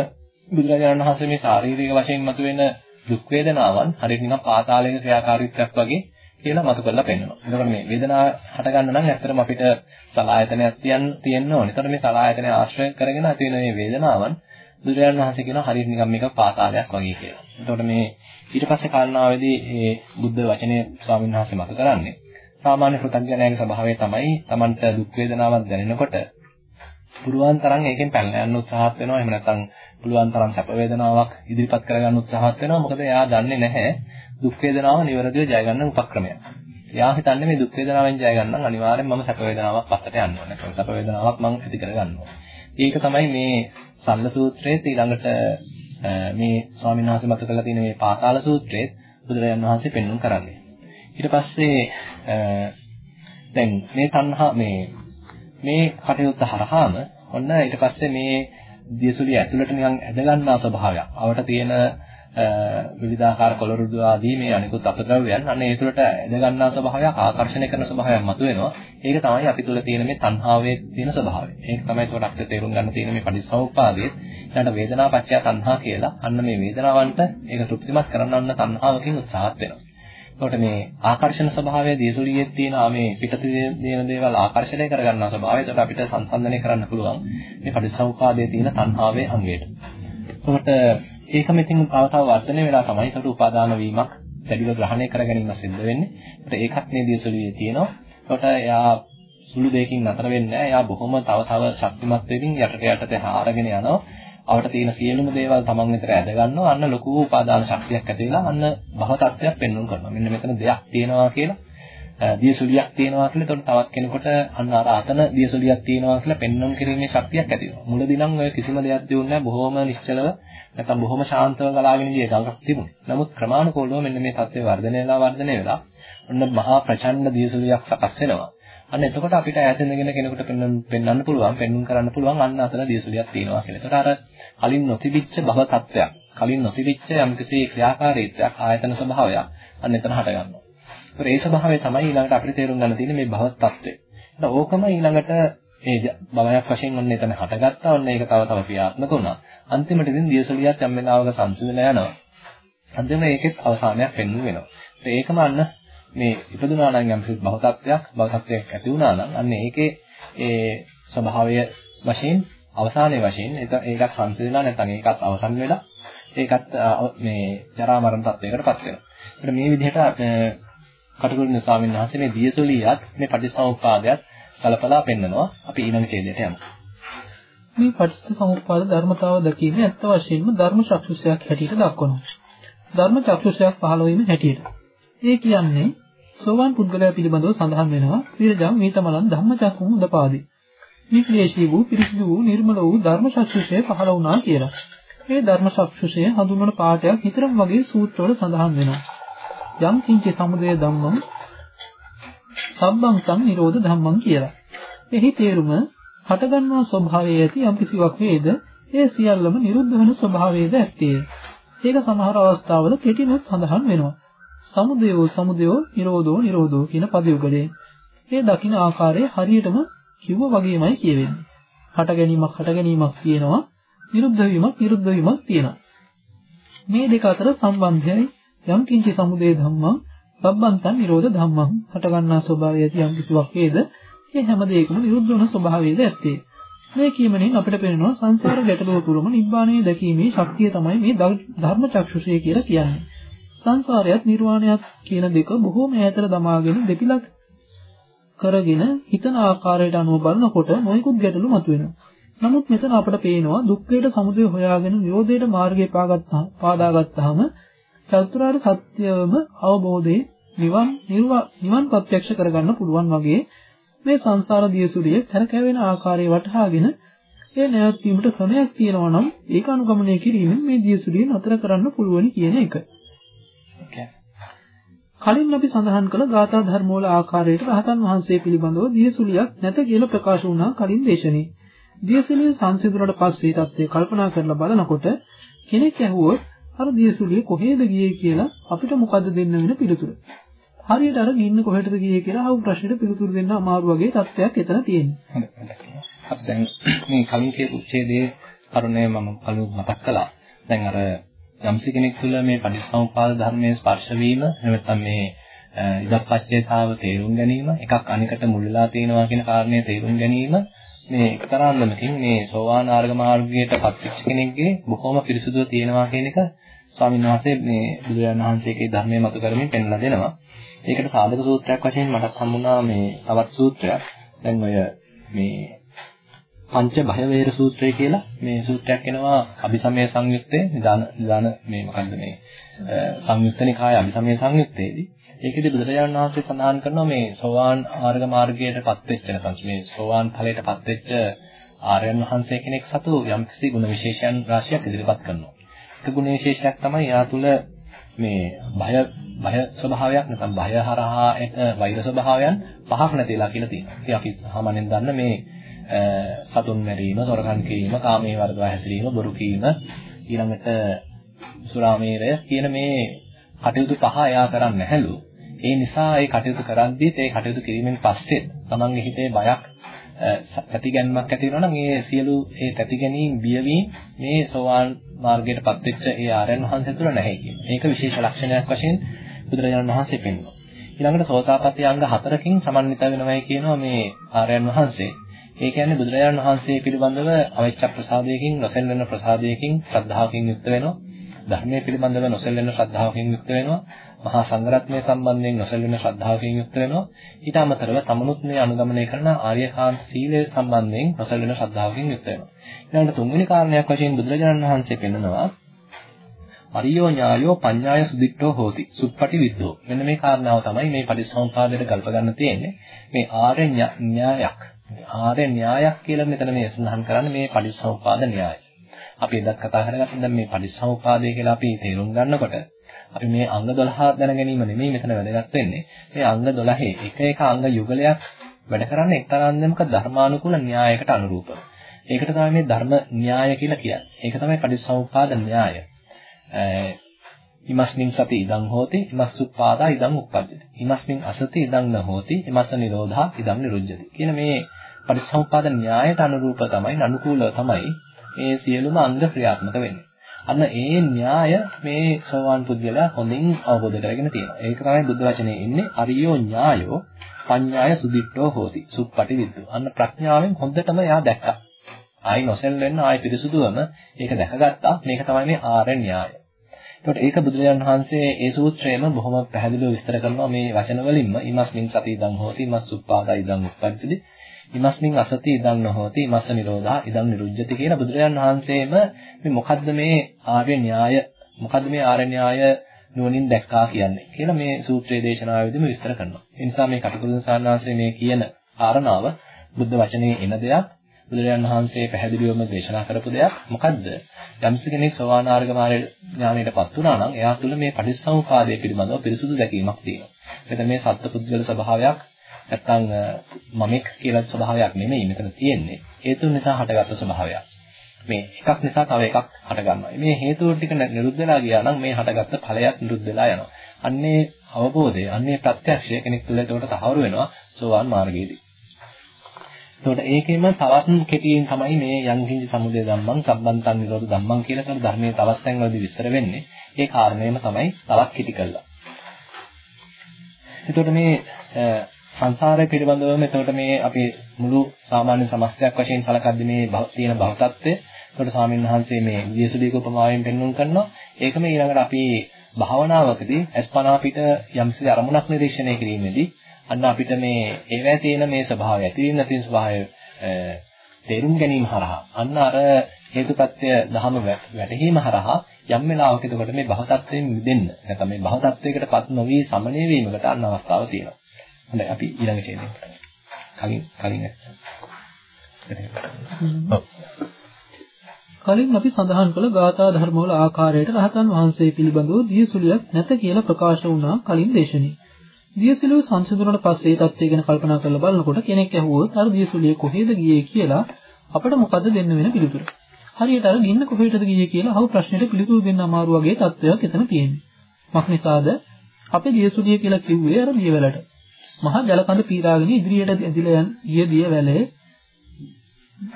බුදුරජාණන් වහන්සේ මේ ශාරීරික වශයෙන් මතුවෙන දුක් වේදනාවන් හරියට නිකන් පාතාලයක ක්‍රියාකාරීත්වයක් වගේ කියලා මතු කරලා පෙන්නනවා. එතකොට මේ වේදනාව හටගන්න නම් ඇත්තටම අපිට සලායතනයක් තියන්න තියෙන්න ඕනේ. එතකොට මේ සලායතනය ආශ්‍රය කරගෙන ඇති වෙන මේ වේදනාවන් බුදුරජාණන් වහන්සේ කියනවා හරියට නිකන් මේක පාතාලයක් වගේ කියලා. එතකොට මේ ඊට පස්සේ කාරණාවේදී මේ බුද්ධ වචනේ ස්වාමීන් වහන්සේ මතු කරන්නේ සාමාන්‍ය පෘථග්ජනයාගේ ස්වභාවය තමයි Tamanට දුක් වේදනාවක් දැනෙනකොට පුරුවන් තරම් ඒකෙන් පැනලා යන්න උත්සාහත් වෙනවා. එහෙම නැත්නම් පුළුවන් තරම් සැප වේදනාවක් ඉදිරිපත් කරගන්න උත්සාහත් වෙනවා. මොකද එයා දන්නේ නැහැ දුක් වේදනාව නිවැරදිව ජය ගන්න උපක්‍රමයක්. එයා හිතන්නේ මේ දුක් වේදනාවෙන් ජය ගන්න නම් අනිවාර්යෙන් මම සැප වේදනාවක් පස්සට යන්න ඕනේ. සැප වේදනාවක් මම ඇති කර ගන්න ඕනේ. ඒක තමයි මේ සල්ල සූත්‍රයේ ඊළඟට මේ ස්වාමීන් වහන්සේ මතක කරලා තියෙන මේ පාතාල සූත්‍රයේ බුදුරජාණන් වහන්සේ පෙන්වුම් කරන්නේ. ඊට පස්සේ දැන් මේ තණ්හා මේ මේ කටයුත්ත හරහාම ඔන්න ඊට පස්සේ මේ දියසුලිය ඇතුළට නිකන් ඇද ගන්නා ස්වභාවයක්. අවට තියෙන විවිධාකාර කොළරුදු ආදී මේ අනිකුත් අපද්‍රව්‍යයන් අන්න ඒ තුළට ඇද ගන්නා ස්වභාවයක් ආකර්ෂණය කරන ස්වභාවයක් මතුවෙනවා. ඒක තමයි අපි තුළ තියෙන මේ තණ්හාවේ තියෙන ස්වභාවය. ඒක තමයි ඒකට අපිට තේරුම් ගන්න තියෙන මේ පටිච්චසමුප්පාදයේ ඊළඟ වේදනා පත්‍ය තණ්හා කියලා. අන්න මේ වේදනාවන්ට ඒක තෘප්තිමත් කරන්න අන්න තණ්හාවකින් උත්සාහත් වෙනවා. එතකොට මේ ආකර්ෂණ ස්වභාවය දියසුලියේ තියෙන මේ පිටතේ දෙන දේවල් ආකර්ෂණය කරගන්නා ස්වභාවය. ඒකට අපිට සංසන්දනය කරන්න පුළුවන් මේ පටිච්චසමුප්පාදයේ තියෙන තණ්හාවේ අංගයට. එතකොට ඒකම ඉතින් තව තව වර්ධනය වෙලා තමයි ඒකට උපාදාන වීමක් දැඩිව ග්‍රහණය කර ගැනීම සිද්ධ වෙන්නේ. ඒකට ඒකත් මේ දියසුලියේ තියෙනවා. ඒකට එයා සුළු දෙයකින් නතර වෙන්නේ නැහැ. එයා බොහොම තව තව ශක්තිමත් වෙමින් යටට යටට හාරගෙන යනවා. අවට තියෙන සියලුම දේවල් තමන් විතර ඇද ගන්නවා. අන්න ලොකු උපාදාන ශක්තියක් ඇති වෙලා අන්න භව තත්ත්වයක් පෙන්වන්න කරනවා. මෙන්න මෙතන දෙයක් තියෙනවා කියලා දියසුලියක් තියෙනවා කියලා එතකොට තවත් කෙනෙකුට අන්න අර අතන දියසුලියක් තියෙනවා කියලා පෙන්වන්න කිරීමේ ශක්තියක් ඇති වෙනවා. මුලදී නම් ඔය කිසිම දෙයක් දියුන්නේ නැහැ. බොහොම නිශ්චලව නැත්නම් බොහොම ශාන්තව ගලාගෙන ගිය ගඟක් තිබුණේ. නමුත් ක්‍රමානුකූලව මෙන්න මේ தත්ත්වය වර්ධනය වෙලා වර්ධනය වෙලා ඔන්න මහා ප්‍රචණ්ඩ දියසුලියක් සකස් වෙනවා. අන්න එතකොට අපිට ඈත ඉඳගෙන කෙනෙකුට පෙන්වන්න පුළුවන්, පෙන්වන්න කරන්න පුළුවන් අන්න අතන දියසුලියක් තියෙනවා කියලා. එතකොට අර කලින් නොතිබිච්ච භව තත්ත්වයක්, කලින් නොතිබිච්ච යම්කිසි ක්‍රියාකාරීත්වයක්, ආයතන ස්වභාවයක් අන්න එතන හට ගන්නවා. ඒතර ඒ ස්වභාවය තමයි ඊළඟට අපිට තේරුම් ගන්න තියෙන්නේ මේ භව තත්ත්වය. ඒත් ඕකම ඊළඟට මේ භවයක් වශයෙන් ඔන්න එතන හටගත්තා. ඔන්න ඒක තව තව ක්‍රියාත්මක වුණා. අන්තිමට ඉතින් දියසොලියත් යම් වෙලාවක සංසිඳලා යනවා. අන්තිමට ඒකෙත් අවසානයක් වෙන්න වෙනවා. ඒකම අන්න මේ ඉපදුනා නම් යම් කිසි භව තත්ත්වයක් භව තත්ත්වයක් ඇති වුණා නම් අන්න ඒකේ ඒ ස්වභාවය වශයෙන් අවසානයේ වශයෙන් ඒකත් සංසිඳලා නැත්නම් ඒකත් අවසන් වෙලා ඒකත් මේ ජරා මරණ තත්වයකටපත් වෙනවා. ඒකට මේ විදිහට කටුකුරුනේ ස්වාමීන් වහන්සේ මේ දියසොලියත් මේ පටිසමුප්පාදයක් කලපලා පෙන්නනවා. අපි ඊළඟ ඡේදයට යමු. මේ පටිච්චසමුප්පාද ධර්මතාව දැකීමේ ඇත්ත වශයෙන්ම ධර්ම චක්ෂුෂයක් හැටියට දක්වනවා. ධර්ම චක්ෂුෂයක් පහළ වීම හැටියට. ඒ කියන්නේ සෝවාන් පුද්ගලයා පිළිබඳව සඳහන් වෙනවා විරජම් මීතමලන් ධම්මචක්කුම් උදපාදි. නික්ලේශී වූ පිරිසිදු වූ නිර්මල වූ ධර්ම චක්ෂුෂය පහළ වුණා කියලා. මේ ධර්ම චක්ෂුෂය හඳුන්වන පාඩයක් හිතරම් වගේ සූත්‍රවල සඳහන් වෙනවා. යම් කිංච සමුදය ධම්මං සම්බං සම් නිරෝධ ධම්මං කියලා. එහි තේරුම හටගන්නා ස්වභාවයේ ඇති යම් කිසිවක් වේද ඒ සියල්ලම නිරුද්ධ වෙන ස්වභාවයේද ඇත්තේ. ඒක සමහර අවස්ථාවල කෙටිනොත් සඳහන් වෙනවා. සමුදයෝ සමුදයෝ නිරෝධෝ නිරෝධෝ කියන පදයුගලේ. ඒ දකින්න ආකාරය හරියටම කිව්ව වගේමයි කියවෙන්නේ. හට ගැනීමක් හට ගැනීමක් තියෙනවා. විරුද්ධ වීමක් විරුද්ධ වීමක් තියෙනවා. මේ දෙක අතර සම්බන්ධයයි යම් කිංචි සමුදය ධම්මං සබ්බන්තං නිරෝධ ධම්මං හටගන්නා ස්වභාවය ඇති යම් කිසිවක් වේද ඒ හැම දෙයකම විරුද්ධ වන ස්වභාවයද ඇත්තේ. මේ කීමෙන් අපිට පේනවා සංසාර ගැටලුව තුරම නිබ්බාණය දැකීමේ ශක්තිය තමයි මේ ධර්ම චක්ෂුෂය කියලා කියන්නේ. සංසාරයත් නිර්වාණයත් කියන දෙක බොහෝම ඈතට දමාගෙන දෙපිලක් කරගෙන හිතන ආකාරයට අනුව බලනකොට මොයිකුත් ගැටලු මතුවෙනවා. නමුත් මෙතන අපට පේනවා දුක්ඛයට සමුදය හොයාගෙන නිරෝධයට මාර්ගය පාගත්තා පාදාගත්තාම චතුරාර්ය සත්‍යවම අවබෝධයේ නිවන් නිවන් ප්‍රත්‍යක්ෂ කරගන්න පුළුවන් වගේ මේ සංසාර දියසුලිය කරකැවෙන ආකාරය වටහාගෙන ඒ නැවැත්වීමට ක්‍රමයක් තියෙනවා නම් ඒක අනුගමනය කිරීමෙන් මේ දියසුලිය නතර කරන්න පුළුවන් කියන එක. කලින් අපි සඳහන් කළ ගාථා ධර්මවල ආකාරයට රහතන් වහන්සේ පිළිබඳව දියසුලියක් නැත කියලා ප්‍රකාශ වුණා කලින් දේශනේ. දියසුලිය සංසිඳුණට පස්සේ தත්ත්වය කල්පනා කරලා බලනකොට කෙනෙක් ඇහුවොත් අර දියසුලිය කොහෙද ගියේ කියලා අපිට මොකද්ද දෙන්න වෙන පිළිතුර? හරියට අර ගින්න කොහෙටද ගියේ කියලා අහපු ප්‍රශ්නෙට පිළිතුරු දෙන්න අමාරු වගේ තත්ත්වයක් එතන තියෙනවා. හරි දැන් මේ කලින් කියපු උච්ඡේදයේ කරුණේ මම කලින් මතක් කළා. දැන් අර යම්සි කෙනෙක් තුළ මේ පටිච්චසමුපාද ධර්මයේ ස්පර්ශ වීම නැත්නම් මේ ඉදප්පච්චේතාව තේරුම් ගැනීම එකක් අනිකට මුල් වෙලා තියෙනවා කියන කාරණය තේරුම් ගැනීම මේ එකතරම්මකින් මේ සෝවාන් ආර්ග මාර්ගයට පත්වෙච්ච කෙනෙක්ගේ බොහොම පිරිසුදුව තියෙනවා කියන එක ස්වාමීන් වහන්සේ මේ බුදුරජාණන් වහන්සේගේ ධර්මයේ මතු කරමින් පෙන්ලා දෙනවා. ඒකට සාධක සූත්‍රයක් වශයෙන් මටත් හම්බුණා මේ තවත් සූත්‍රයක්. දැන් ඔය මේ පංච භය වේර සූත්‍රය කියලා මේ සූත්‍රයක් එනවා අபிසමය සංයුත්තේ නිදාන නිදාන මේ මොකද්ද මේ සංයුත්ත නිකාය අபிසමය සංයුත්තේදී ඒකෙදි බුදුරජාණන් වහන්සේ සඳහන් කරනවා මේ සෝවාන් ආර්ග මාර්ගයටපත් වෙච්ච නැත්නම් මේ සෝවාන් ඵලයටපත් වෙච්ච ආර්යයන් වහන්සේ කෙනෙක් සතු යම්කිසි ගුණ විශේෂයන් රාශියක් ඉදිරිපත් කරනවා. එක ගුණ විශේෂයක් තමයි යා තුල මේ බය බය ස්වභාවයක් නැත්නම් බය හරහා එන වෛර ස්වභාවයන් පහක් නැතිලා කියලා තියෙනවා. ඉතින් අපි සාමාන්‍යයෙන් දන්න මේ සතුන් මැරීම, සොරකම් කිරීම, කාමයේ වර්ධව හැසිරීම, බොරු කීම, ඊළඟට සුරාමේරය කියන මේ කටයුතු පහ එයා කරන්නේ නැහැලු. ඒ නිසා ඒ කටයුතු කරද්දීත් ඒ කටයුතු කිරීමෙන් පස්සේ තමන්ගේ හිතේ බයක් තැතිගැන්මක් ඇති වෙනවා නම් ඒ සියලු ඒ තැතිගැනීම් බියවීම මේ සෝවාන් මාර්ගයටපත් වෙච්ච ඒ ආර්යයන් වහන්සේ තුළ නැහැ කියන. මේක විශේෂ ලක්ෂණයක් වශයෙන් බුදුරජාණන් වහන්සේ පෙන්වනවා. ඊළඟට සෝතාපට්ටි අංග හතරකින් සමන්විත වෙනවයි කියනවා මේ ආර්යයන් වහන්සේ. ඒ කියන්නේ බුදුරජාණන් වහන්සේ පිළිබඳව අවිච්ඡ ප්‍රසාදයකින් නොසෙල්වෙන ප්‍රසාදයකින් ශ්‍රද්ධාවකින් යුක්ත වෙනවා. ධර්මයේ පිළිබඳව නොසෙල්වෙන ශ්‍රද්ධාවකින් යුක්ත වෙනවා. මහා සංඝරත්නය සම්බන්ධයෙන් නොසැලෙන ශ්‍රද්ධාවකින් යුක්ත වෙනවා. ඊට අමතරව තමනුත් මේ අනුගමනය කරන ආර්යකාන්ත සීලය සම්බන්ධයෙන් නොසැලෙන ශ්‍රද්ධාවකින් යුක්ත වෙනවා. ඊළඟට තුන්වෙනි කාරණයක් වශයෙන් බුදුරජාණන් වහන්සේ පෙන්නනවා අරියෝ ඥායෝ පඤ්ඤාය සුදිට්ඨෝ හෝති. සුප්පටි විද්දෝ. මෙන්න මේ කාරණාව තමයි මේ පටිසමුපාදයට ගල්ප ගන්න තියෙන්නේ. මේ ආර්ය න්‍යායක්. ආර්ය න්‍යායක් කියලා මෙතන මේ සඳහන් කරන්නේ මේ පටිසමුපාද න්‍යාය. අපි එදත් කතා කරගත්තා දැන් මේ පටිසමුපාදය කියලා අපි තේරුම් ගන්නකොට අපි මේ අංග 12 දැන ගැනීම නෙමෙයි මෙතන වැදගත් වෙන්නේ. මේ අංග 12 එක එක අංග යුගලයක් වැඩ කරන්නේ එක්තරා අන්දමක ධර්මානුකූල න්‍යායකට අනුරූපව. ඒකට තමයි මේ ධර්ම න්‍යාය කියලා කියන්නේ. ඒක තමයි පටිච්චසමුප්පාද න්‍යාය. ඉමස්මින් සති ඉදං හෝති ඉමස්සුප්පාදා ඉදං උප්පජ්ජති. ඉමස්මින් අසති ඉදං න හෝති ඉමස්ස නිරෝධා ඉදං නිරුද්ධති. කියන මේ පටිච්චසමුප්පාද න්‍යායට අනුරූප තමයි අනුකූලව තමයි මේ සියලුම අංග ක්‍රියාත්මක වෙන්නේ. අන්න ඒ න්‍යාය මේ සෝවාන් පුද්ගලයා හොඳින් අවබෝධ කරගෙන තියෙනවා. ඒක තමයි බුද්ධ වචනේ ඉන්නේ අරියෝ ඥායෝ පඤ්ඤාය සුදිට්ඨෝ හෝති. සුප්පටි විද්දෝ. අන්න ප්‍රඥාවෙන් හොඳටම එයා දැක්කා. ආයි නොසෙල් වෙන්න ආයි පිරිසුදුවම ඒක දැකගත්තා. මේක තමයි මේ ආර්ය න්‍යාය. එතකොට ඒක බුදුරජාණන් වහන්සේ ඒ සූත්‍රයේම බොහොම පැහැදිලිව විස්තර කරනවා මේ වචන වලින්ම ඉමස්මින් සති ඉදං හෝති ඉමස් සුප්පාදා ඉදං උප්පජ්ජති ඉමස්මින් අසති ඉදං නොහෝති ඉමස්ස නිරෝධා ඉදං නිරුද්ධති කියන බුදුරජාණන් වහන්සේම මේ මොකද්ද මේ ආර්ය න්‍යාය මොකද්ද මේ ආර්ය න්‍යාය නුවණින් දැක්කා කියන්නේ කියලා මේ සූත්‍රයේ දේශනාවෙදිම විස්තර කරනවා. ඒ නිසා මේ කටුකුරුන් සාන්නාංශයේ මේ කියන කාරණාව බුද්ධ වචනේ එන දෙයක් බුදුරජාණන් වහන්සේ පැහැදිලිවම දේශනා කරපු දෙයක් මොකද්ද? යම්ස කෙනෙක් සෝවාන් ආර්ග මාර්ග ඥානයටපත් වුණා නම් එයා තුළ මේ පටිච්චසමුපාදය පිළිබඳව පිරිසුදු දැකීමක් තියෙනවා. මෙතන මේ සත්පුද්ගල ස්වභාවයක් නැත්තම් මමෙක් කියලා ස්වභාවයක් නෙමෙයි මෙතන තියෙන්නේ. හේතු නිසා හටගත්තු ස්වභාවයක්. මේ එකක් නිසා තව එකක් හටගන්නවා. මේ හේතු ටික නිරුද්ධ වෙලා ගියා නම් මේ හටගත්ත ඵලයක් නිරුද්ධ වෙලා යනවා. අන්නේ අවබෝධය, අන්නේ ප්‍රත්‍යක්ෂය කෙනෙක් තුළ ඒකට තහවුරු වෙනවා සෝවාන් මාර්ගයේදී. එතකොට ඒකෙම තවත් කෙටියෙන් තමයි මේ යංකින්ච සමුදය ධම්මං සම්බන්තන් නිරෝධ ධම්මං කියලා කියන ධර්මයේ තවත් තැන්වලදී විස්තර වෙන්නේ. ඒ කාරණේම තමයි තවත් කෙටි කළා. එතකොට මේ සංසාරය පිළිබඳවම එතකොට මේ අපි මුළු සාමාන්‍ය සමස්තයක් වශයෙන් සලකද්දී මේ තියෙන භවතත්වය එතකොට ස්වාමීන් වහන්සේ මේ විදේශුදීක උපමාවෙන් පෙන්වුම් කරනවා. ඒකම ඊළඟට අපි භාවනාවකදී අස්පනා පිට යම්කිසි අරමුණක් නිරීක්ෂණය කිරීමේදී අන්න අපිට මේ ඒවැය තියෙන මේ ස්වභාවය ඇතිවීම නැති ස්වභාවය තේරුම් ගැනීම හරහා අන්න අර හේතුපත්‍ය ධහම වැටහීම හරහා යම් වෙලාවක එතකොට මේ භව tattwein මිදෙන්න නැත්නම් මේ භව tattweයකටපත් නොවි සමනය වීමකට අන්න අවස්ථාව තියෙනවා. හොඳයි අපි ඊළඟ ඡේදයෙන් කලින් කලින් කලින් අපි සඳහන් කළ ගාථා ධර්මවල ආකාරයට රහතන් වහන්සේ පිළිබඳව දියසුලියක් නැත කියලා ප්‍රකාශ වුණා කලින් දේශනේ. දියසුලිය සංසිඳුණාට පස්සේ ඒ தත්ත්වය ගැන කල්පනා කරලා බලනකොට කෙනෙක් ඇහුවොත් අර දියසුලිය කොහෙද ගියේ කියලා අපිට මොකද්ද දෙන්න වෙන පිළිතුර? හරියට අර ගින්න කොහෙටද ගියේ කියලා අහු ප්‍රශ්නෙට පිළිතුරු දෙන්න අමාරු වගේ තත්ත්වයක් එතන තියෙනවා. මක් නිසාද අපේ දියසුලිය කියලා කිව්වේ අර දියවැලට. මහා ජලකඳ පීරාගෙන ඉදිරියට ඇදිලා යන ගිය දියවැලේ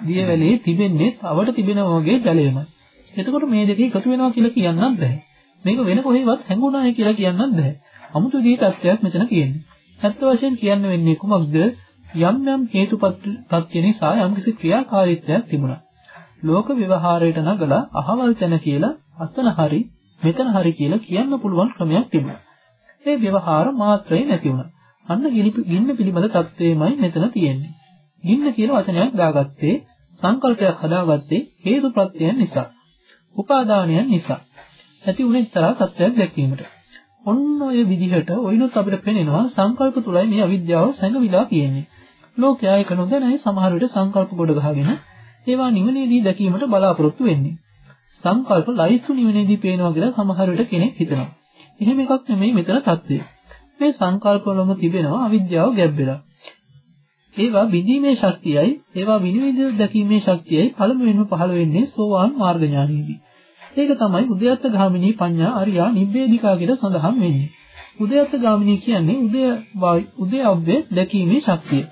දියවැලේ තිබෙන්නේ තවට තිබෙනා වගේ ජලයමයි. එතකොට මේ දෙක එකතු වෙනවා කියලා කියන්නත් බෑ. මේක වෙන කොහෙවත් හැංගුණායි කියලා කියන්නත් බෑ. 아무තු දී තත්ත්වයක් මෙතන තියෙන්නේ. ඇත්ත වශයෙන් කියන්න වෙන්නේ කුමක්ද? යම් යම් හේතුපත්‍ය නිසා යම්කිසි ක්‍රියාකාරීත්වයක් තිබුණා. ලෝක විවහාරයට නගලා අහවල් තැන කියලා අතන හරි මෙතන හරි කියලා කියන්න පුළුවන් ක්‍රමයක් තිබුණා. ඒ ව්‍යවහාර මාත්‍රේ නැති වුණා. අන්න ගින්න පිළිබඳ தත්වේමයි මෙතන තියෙන්නේ. ගින්න කියන වචනයක් දාගත්තේ සංකල්පයක් හදාගත්තේ හේතු ප්‍රත්‍යයන් නිසා. උපාදානයන් නිසා. ඇති උනේ තරහ තත්වයක් දැක්වීමට. ඔන්න ඔය විදිහට ඔයිනොත් අපිට පේනවා සංකල්ප තුලයි මේ අවිද්‍යාව සැඟවිලා තියෙන්නේ. ලෝකයා එක නොදැනයි සමහර විට සංකල්ප ගොඩ ගහගෙන ඒවා නිවනේදී දැකීමට බලාපොරොත්තු වෙන්නේ. සංකල්ප ලයිස්තු නිවනේදී පේනවා කියලා සමහර විට කෙනෙක් හිතනවා. එහෙම එකක් නෙමෙයි මෙතන தත්ත්වය. මේ සංකල්පවලම තිබෙනවා අවිද්‍යාව ගැබ්බෙලා. ඒවා විදීමේ ශක්තියයි ඒවා විනිවිද දැකීමේ ශක්තියයි පළමුවෙන්ම පහළ වෙන්නේ සෝවාන් මාර්ග ඥානයේදී. ඒක තමයි උද්‍යත්ත ගාමිනී පඤ්ඤා අරියා නිබ්බේධිකා කියලා සඳහන් වෙන්නේ. උද්‍යත්ත ගාමිනී කියන්නේ උදය උදය අව්‍ය දැකීමේ ශක්තිය.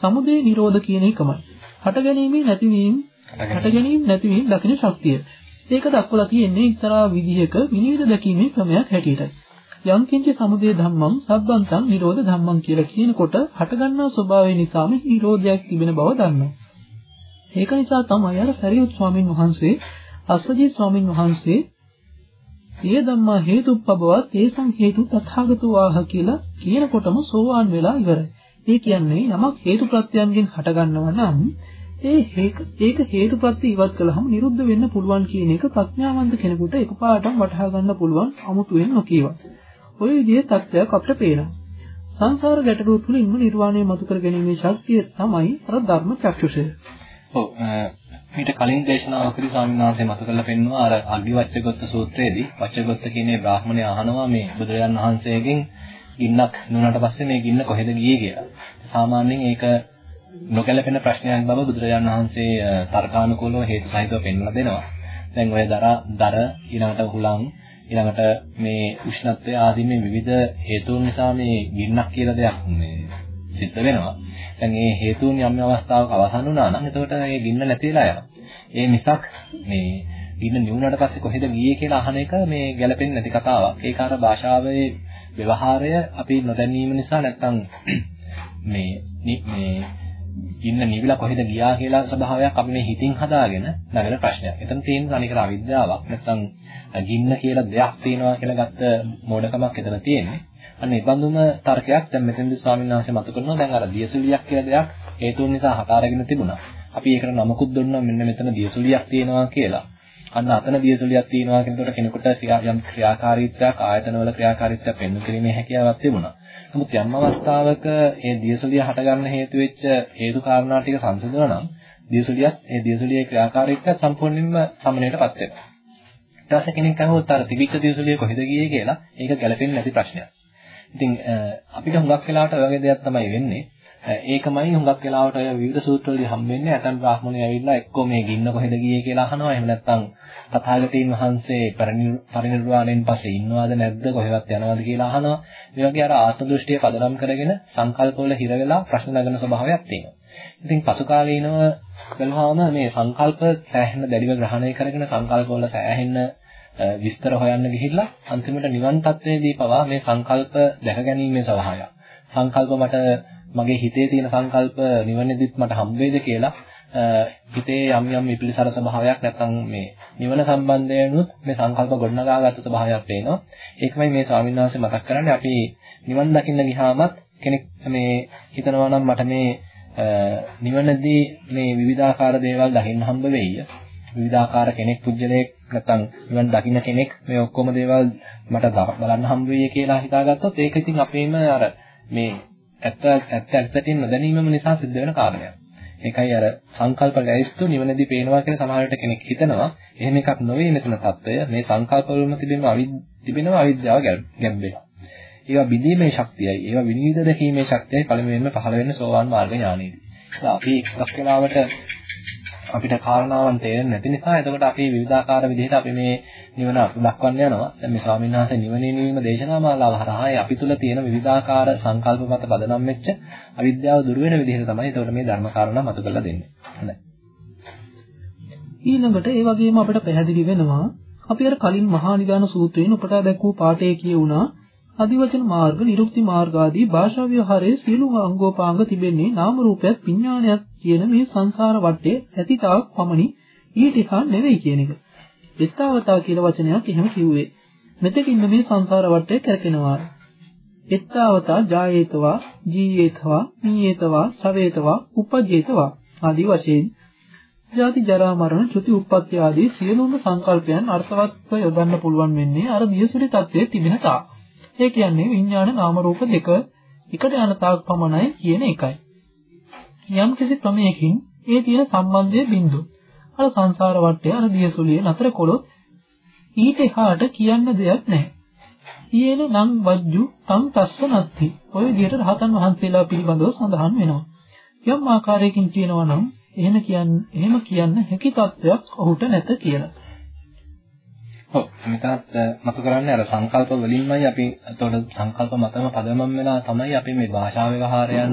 සමුදය නිරෝධ කියන එකමයි. හට ගැනීම නැතිවීම හට ගැනීම නැතිවීම දකින ශක්තිය. ඒක දක්වලා තියෙන්නේ එක්තරා විදිහක විනිවිද දැකීමේ ක්‍රමයක් හැටියටයි. යම් කිංච සමුදය ධම්මං සබ්බන්තං නිරෝධ ධම්මං කියලා කියනකොට හටගන්නා ස්වභාවය නිසාම නිරෝධයක් තිබෙන බව දන්නවා. ඒක නිසා තමයි අර සරියුත් ස්වාමීන් වහන්සේ අස්සජී ස්වාමින් වහන්සේ "සිය ධම්මා හේතුප්පබවත් තේසං හේතු තථාගතෝ ආහ" කියලා කියනකොටම සෝවාන් වෙලා ඉවරයි. ඒ කියන්නේ යමක් හේතු ප්‍රත්‍යයන්ගෙන් හටගන්නව නම් ඒ ඒක හේතුප්‍රත්‍ය ඉවත් කළාම නිරුද්ධ වෙන්න පුළුවන් කියන එක ප්‍රඥාවන්ත කෙනෙකුට එකපාරටම වටහා ගන්න පුළුවන් අමුතුවෙන් නොකියවත්. ওই විදිහේ තත්ත්වයක් අපිට පේනවා. සංසාර ගැටලුව තුළින්ම නිර්වාණය මතු කර ගැනීමේ ශක්තිය තමයි අර ධර්ම චක්ෂුෂය. ඔව් මීට කලින් දේශනාවකදී ස්වාමීන් වහන්සේ මතක කරලා පෙන්වුවා අර අග්ගිවච්ඡගත සූත්‍රයේදී වච්ඡගත කියන්නේ බ්‍රාහ්මණය අහනවා මේ බුදුරජාන් වහන්සේගෙන් ගින්නක් නුනට පස්සේ මේ ගින්න කොහෙද ගියේ කියලා. සාමාන්‍යයෙන් ඒක නොගැලපෙන ප්‍රශ්නයක් බව බුදුරජාන් වහන්සේ තර්කානුකූලව හේතු සහිතව පෙන්වලා දෙනවා. දැන් ඔය දර දර ඊළඟට හුලං ඊළඟට මේ උෂ්ණත්වය ආදී මේ විවිධ හේතුන් නිසා මේ ගින්නක් කියලා දෙයක් මේ සිද්ධ වෙනවා. දැන් මේ හේතුන් යම් අවස්ථාවක අවසන් වුණා නම් එතකොට මේ ගින්න නැති වෙලා යනවා. ඒ මිසක් මේ ගින්න නිවුණාට පස්සේ කොහෙද ගියේ කියලා අහන එක මේ ගැළපෙන්නේ නැති කතාවක්. ඒක අර භාෂාවේ ව්‍යවහාරය අපි නොදැනීම නිසා නැත්තම් මේ මේ ගින්න නිවිලා කොහෙද ගියා කියලා ස්වභාවයක් අපි මේ හිතින් හදාගෙන නගන ප්‍රශ්නයක්. එතන තියෙන අනිකර අවිද්‍යාවක් නැත්තම් ගින්න කියලා දෙයක් තියෙනවා කියලා ගත්ත මෝඩකමක් එතන තියෙන්නේ. අන්න ඒ බඳුම තර්කයක් දැන් මෙතනදී ස්වාමීන් වහන්සේ මතු කරනවා දැන් අර දියසුලියක් කියලා දෙයක් හේතුන් නිසා හතරගෙන තිබුණා. අපි ඒකට නමකුත් දුන්නා මෙන්න මෙතන දියසුලියක් තියෙනවා කියලා. අන්න අතන දියසුලියක් තියෙනවා කියනකොට කෙනෙකුට යම් ක්‍රියාකාරීත්වයක් ආයතනවල ක්‍රියාකාරීත්වයක් පෙන්වන්න කිරීමේ හැකියාවක් තිබුණා. නමුත් යම් අවස්ථාවක ඒ දියසුලිය හටගන්න හේතු වෙච්ච හේතු කාරණා ටික සංසිඳනවා නම් දියසුලියත් ඒ දියසුලියේ ක්‍රියාකාරීත්වය සම්පූර්ණයෙන්ම සමනයටපත් වෙනවා. ඊට පස්සේ කෙනෙක් අහුවොත් අර තිබිච්ච දියසුලිය කොහෙද ගියේ කියලා ඒක ගැලපෙන්නේ නැති ප්‍රශ්නයක්. ඉතින් අපිට හුඟක් වෙලාවට ඔය වගේ දෙයක් තමයි වෙන්නේ. ඒකමයි හුඟක් වෙලාවට ඔය විවිධ සූත්‍රවලදී හම්බෙන්නේ ඇතන් බ්‍රාහ්මණය ඇවිල්ලා එක්කෝ මේ ගින්න කොහෙද ගියේ කියලා අහනවා. එහෙම නැත්නම් තථාගතයන් වහන්සේ පරිනිර්වාණයෙන් පස්සේ ඉන්නවද නැද්ද කොහෙවත් යනවද කියලා අහනවා. මේ වගේ අර ආත්ම දෘෂ්ටිය පදනම් කරගෙන සංකල්පවල හිර වෙලා ප්‍රශ්න නගන ස්වභාවයක් තියෙනවා. ඉතින් පසු කාලීනව බලුවාම මේ සංකල්ප සෑහෙන දැඩිව ග්‍රහණය කරගෙන සංකල්පවල සෑහෙන විස්තර හොයන්න ගිහිල්ලා අන්තිමට නිවන් තත්ත්වයේදී පවා මේ සංකල්ප දැක ගැනීමේ ස්වභාවය. සංකල්ප මට මගේ හිතේ තියෙන සංකල්ප නිවනේදීත් මට හම් වෙයිද කියලා හිතේ යම් යම් විපිලිසර ස්වභාවයක් නැත්නම් මේ නිවන සම්බන්ධයෙන්ුත් මේ සංකල්ප ගොඩනගාගත්තු ස්වභාවයක් පේනවා. ඒකමයි මේ ස්වාමීන් වහන්සේ මතක් කරන්නේ අපි නිවන් දකින්න ගියාමත් කෙනෙක් මේ හිතනවා නම් මට මේ නිවනදී මේ විවිධාකාර දේවල් දකින්න හම්බ වෙయ్య. විවිධාකාර කෙනෙක් පුජ්‍යලයක් නැත්නම් නිවන් දකින්න කෙනෙක් මේ ඔක්කොම දේවල් මට බලන්න හම්බ වෙයි කියලා හිතාගත්තොත් ඒක ඉතින් අපේම අර මේ ඇත්ත ඇත්ත ඇත්තටින් නොදැනීමම නිසා සිද්ධ වෙන කාරණයක්. ඒකයි අර සංකල්ප ගැයිස්තු නිවනදී පේනවා කියලා සමහරවිට කෙනෙක් හිතනවා. එහෙම එකක් නොවේ මෙතන తত্ত্বය. මේ සංකල්ප වලම තිබෙන තිබෙනවා අවිද්‍යාව ගැඹෙනවා. ඒවා බිඳීමේ ශක්තියයි, ඒවා විනිවිද දැකීමේ ශක්තියයි පළමුවෙන්ම පහළ වෙන සෝවාන් මාර්ග ඥානෙදී. අපි එක්ක වෙලාවට අපිට කාරණාවන් තේරෙන්නේ නැති නිසා එතකොට අපි විවිධාකාර විදිහට අපි මේ නිවන දක්වන්න යනවා. දැන් මේ ස්වාමීන් වහන්සේ නිවනේ නිවීම දේශනා මාලාව හරහා අපි තුල තියෙන විවිධාකාර සංකල්ප මත පදනම් වෙච්ච අවිද්‍යාව දුරු වෙන විදිහට තමයි එතකොට මේ ධර්ම කාරණා මතු කරලා දෙන්නේ. හොඳයි. ඊළඟට ඒ වගේම අපිට පැහැදිලි වෙනවා අපි අර කලින් මහා නිදාන සූත්‍රයෙන් උපටා දැක්වූ පාඩේ කියුණා අදිවචන මාර්ග, නිරුක්ති මාර්ග ආදී භාෂා ව්‍යවහාරයේ සියලු අංගෝපාංග තිබෙන්නේ නාම රූපයක් විඥානයක් කියන මේ සංසාර වටේ ඇතිතාවක් පමණි ඊට එහා නෙවෙයි කියන එක. එත්තාවතා කියලා වචනයක් එහෙම කිව්වේ. මෙතකින් මේ සංසාර වටේ කරකිනවා. එත්තාවතා ජායේතවා, ජීයේතවා, නීයේතවා, සවේතවා, උපජ්ජේතවා ආදී වශයෙන් ජාති ජරා මරණ චුති උප්පත්ති ආදී සියලුම සංකල්පයන් අර්ථවත්ව යොදන්න පුළුවන් වෙන්නේ අර දියසුලි தත්ත්වයේ තිබෙන තා. ඒ කියන්නේ විඥාන නාම රූප දෙක එකට යන තාක් පමණයි කියන එකයි. යම් කිසි ක්‍රමයකින් ඒ තියෙන සම්බන්ධය බිඳු. අර සංසාර වටේ අර දියසුලිය නතර කළොත් ඊට එහාට කියන්න දෙයක් නැහැ. ඊයන නම් වජ්ජු තම් තස්ස නත්ති. ඔය විදිහට රහතන් වහන්සේලා පිළිබඳව සඳහන් වෙනවා. යම් ආකාරයකින් කියනවා නම් එහෙම කියන්න එහෙම කියන්න හැකි තත්වයක් ඔහුට නැත කියලා. ඔව් මෙතනත් මතු කරන්නේ අර සංකල්ප වලින්මයි අපි එතකොට සංකල්ප මතම පදමම් වෙලා තමයි අපි මේ භාෂා ව්‍යවහාරයන්